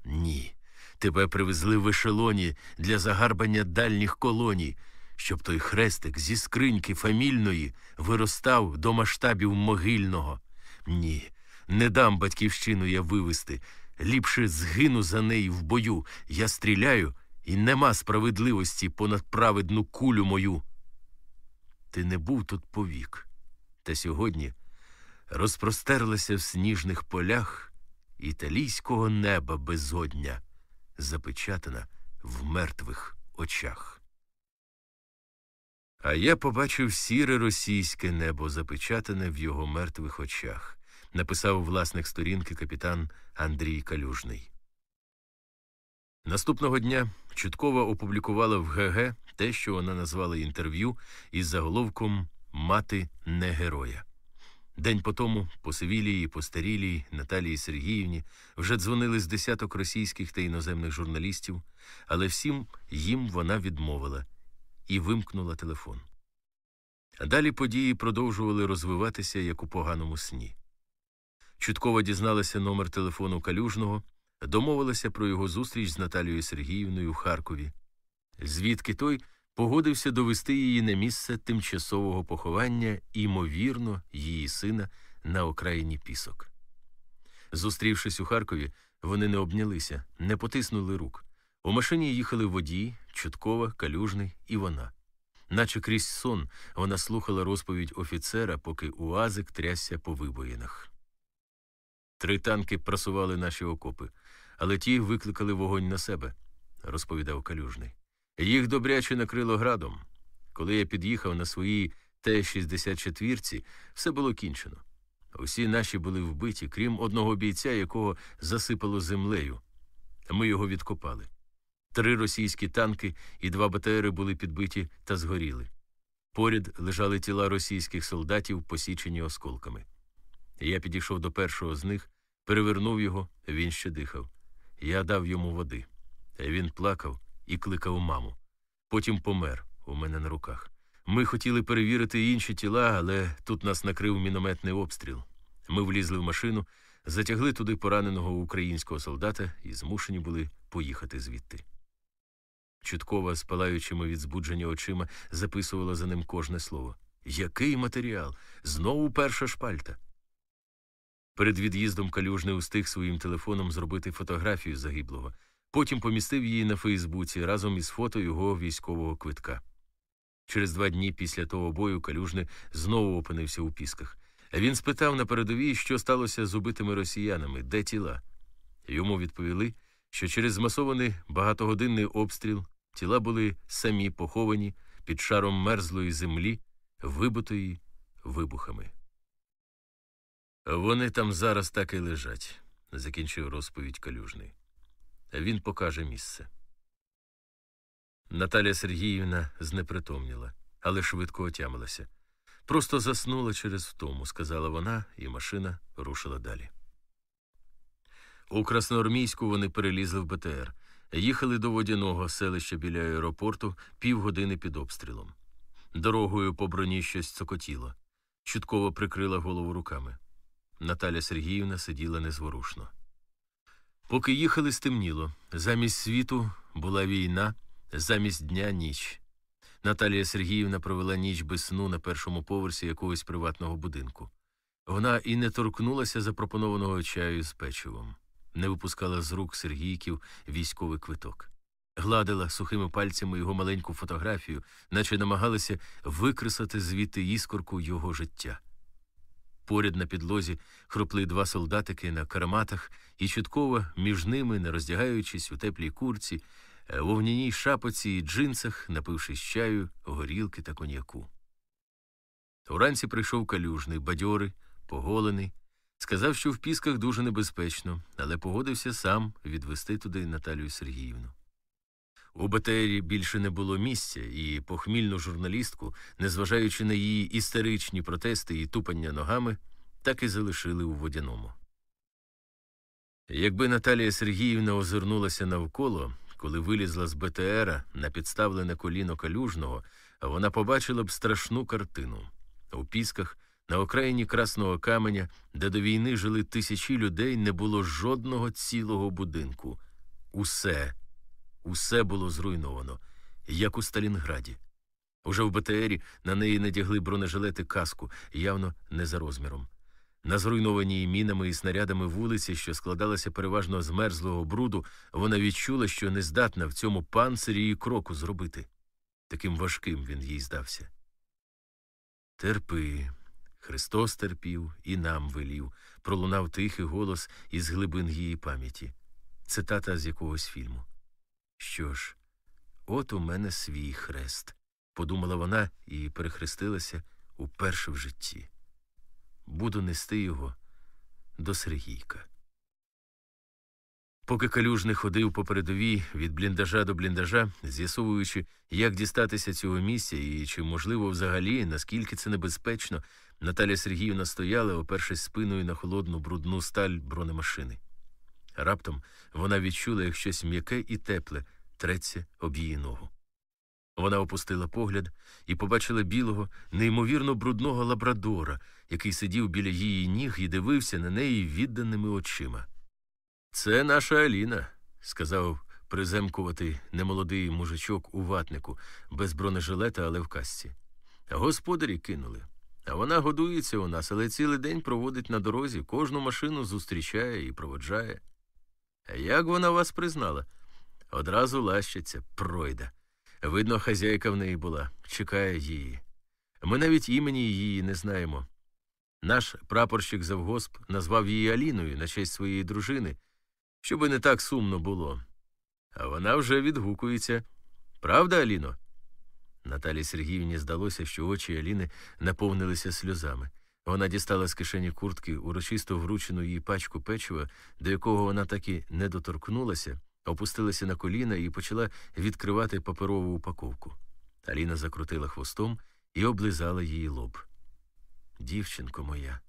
Ні. Тебе привезли в ешелоні для загарбання дальніх колоній, щоб той хрестик зі скриньки фамільної виростав до масштабів могильного. Ні, не дам батьківщину я вивести. Ліпше згину за неї в бою. Я стріляю, і нема справедливості понад праведну кулю мою. Ти не був тут повік, та сьогодні розпростерлася в сніжних полях італійського неба безодня, запечатана в мертвих очах. А я побачив сіре російське небо, запечатане в його мертвих очах, написав власник сторінки капітан Андрій Калюжний. Наступного дня Чуткова опублікувала в ГГ те, що вона назвала інтерв'ю із заголовком Мати не героя. День по тому по Севілії, по Старілії, Наталії Сергіївні вже дзвонили з десяток російських та іноземних журналістів, але всім їм вона відмовила і вимкнула телефон. Далі події продовжували розвиватися як у поганому сні. Чуткова дізналася номер телефону калюжного, домовилася про його зустріч з Наталією Сергіївною в Харкові, звідки той погодився довести її на місце тимчасового поховання, ймовірно, її сина на окраїні пісок. Зустрівшись у Харкові, вони не обнялися, не потиснули рук. У машині їхали водій, Чуткова, Калюжний і вона. Наче крізь сон вона слухала розповідь офіцера, поки уазик трясся по вибоїнах. Три танки просували наші окопи, але ті викликали вогонь на себе, розповідав Калюжний. Їх добряче накрило градом. Коли я під'їхав на своїй Т-64, все було кінчено. Усі наші були вбиті, крім одного бійця, якого засипало землею. Ми його відкопали. Три російські танки і два БТРи були підбиті та згоріли. Поряд лежали тіла російських солдатів, посічені осколками. Я підійшов до першого з них, перевернув його, він ще дихав. Я дав йому води. Він плакав і кликав маму. Потім помер у мене на руках. Ми хотіли перевірити інші тіла, але тут нас накрив мінометний обстріл. Ми влізли в машину, затягли туди пораненого українського солдата і змушені були поїхати звідти. Чуткова, з палаючими від збудження очима, записувала за ним кожне слово. Який матеріал? Знову перша шпальта. Перед від'їздом калюжний устиг своїм телефоном зробити фотографію загиблого. Потім помістив її на Фейсбуці разом із фото його військового квитка. Через два дні після того бою калюжний знову опинився у пісках. Він спитав на передовій, що сталося з убитими росіянами, де тіла. Йому відповіли, що через змасований багатогодинний обстріл тіла були самі поховані під шаром мерзлої землі, вибитої вибухами. Вони там зараз так і лежать, закінчив розповідь калюжний. Він покаже місце. Наталя Сергіївна знепритомніла, але швидко отямилася. Просто заснула через втому, сказала вона, і машина рушила далі. У Красноармійську вони перелізли в БТР. Їхали до водяного селища біля аеропорту півгодини під обстрілом. Дорогою по броні щось цокотіло. Чутково прикрила голову руками. Наталя Сергіївна сиділа незворушно. Поки їхали, стемніло. Замість світу була війна, замість дня ніч. Наталія Сергіївна провела ніч без сну на першому поверсі якогось приватного будинку. Вона і не торкнулася запропонованого чаю з печивом, не випускала з рук Сергійків військовий квиток, гладила сухими пальцями його маленьку фотографію, наче намагалася викресати звідти іскорку його життя. Поряд на підлозі хропли два солдатики на караматах, і чутково між ними, не роздягаючись у теплій курці, е, вовняній шапоці і джинсах, напившись чаю, горілки та коньяку. Уранці прийшов калюжний, бадьорий, поголений, сказав, що в пісках дуже небезпечно, але погодився сам відвести туди Наталію Сергіївну. У БТРі більше не було місця, і похмільну журналістку, незважаючи на її істеричні протести і тупання ногами, так і залишили у водяному. Якби Наталія Сергіївна озирнулася навколо, коли вилізла з БТРа на підставлене коліно калюжного, вона побачила б страшну картину. У пісках, на окраїні Красного Каменя, де до війни жили тисячі людей, не було жодного цілого будинку. Усе, усе було зруйновано, як у Сталінграді. Уже в БТРі на неї надягли бронежилети каску, явно не за розміром. На зруйнованій мінами і снарядами вулиці, що складалася переважно з мерзлого бруду, вона відчула, що не здатна в цьому панцирі і кроку зробити. Таким важким він їй здався. Терпи. Христос терпів і нам велів, пролунав тихий голос із глибин її пам'яті. Цитата з якогось фільму. Що ж, от у мене свій хрест, подумала вона і перехрестилася уперше в житті. Буду нести його до Сергійка. Поки калюжний ходив по передовій від бліндажа до бліндажа, з'ясовуючи, як дістатися цього місця і чи можливо взагалі, наскільки це небезпечно, Наталя Сергіївна стояла, опершись спиною на холодну брудну сталь бронемашини. Раптом вона відчула, як щось м'яке і тепле треться об її ногу. Вона опустила погляд і побачила білого, неймовірно брудного лабрадора, який сидів біля її ніг і дивився на неї відданими очима. Це наша Аліна, сказав приземкуватий немолодий мужичок у ватнику, без бронежилета, але в касці. Господарі кинули. А вона годується у нас, але цілий день проводить на дорозі, кожну машину зустрічає і проводжає. Як вона вас признала? Одразу лащиться, пройда. Видно, хазяйка в неї була, чекає її. Ми навіть імені її не знаємо. Наш прапорщик завгосп назвав її Аліною на честь своєї дружини, щоби не так сумно було. А вона вже відгукується. Правда, Аліно? Наталі Сергіївні здалося, що очі Аліни наповнилися сльозами. Вона дістала з кишені куртки урочисто вручену їй пачку печива, до якого вона так і не доторкнулася, опустилася на коліна і почала відкривати паперову упаковку. Аліна закрутила хвостом і облизала її лоб. Дівчинко моя,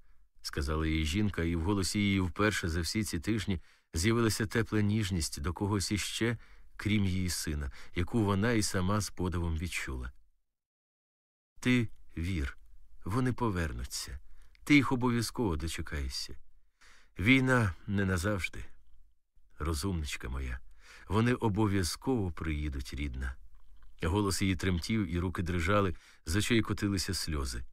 сказала їй жінка, і в голосі її вперше за всі ці тижні з'явилася тепла ніжність до когось іще, крім її сина, яку вона і сама з подивом відчула. Ти вір, вони повернуться, ти їх обов'язково дочекаєшся. Війна не назавжди. Розумничка моя, вони обов'язково приїдуть, рідна. Голос її тремтів, і руки дрижали, з очей котилися сльози.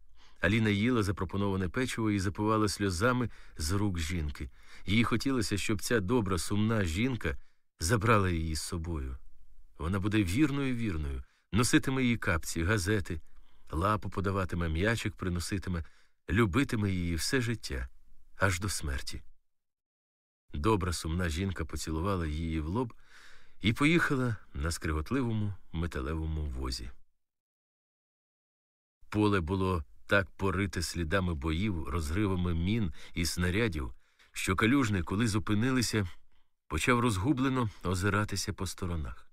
Аліна їла запропоноване печиво і запивала сльозами з рук жінки. Їй хотілося, щоб ця добра, сумна жінка забрала її з собою. Вона буде вірною вірною, носитиме її капці, газети, лапу подаватиме, м'ячик приноситиме, любитиме її все життя, аж до смерті. Добра сумна жінка поцілувала її в лоб і поїхала на скриготливому металевому возі. Поле було так порите слідами боїв, розривами мін і снарядів, що калюжний, коли зупинилися, почав розгублено озиратися по сторонах.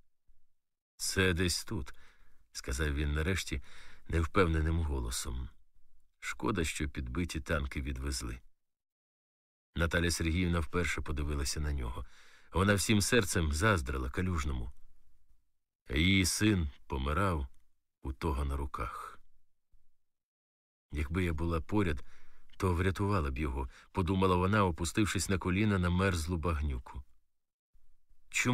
Це десь тут, сказав він нарешті невпевненим голосом. Шкода, що підбиті танки відвезли. Наталя Сергіївна вперше подивилася на нього. Вона всім серцем заздрила калюжному. Її син помирав у того на руках. Якби я була поряд, то врятувала б його, подумала вона, опустившись на коліна на мерзлу багнюку.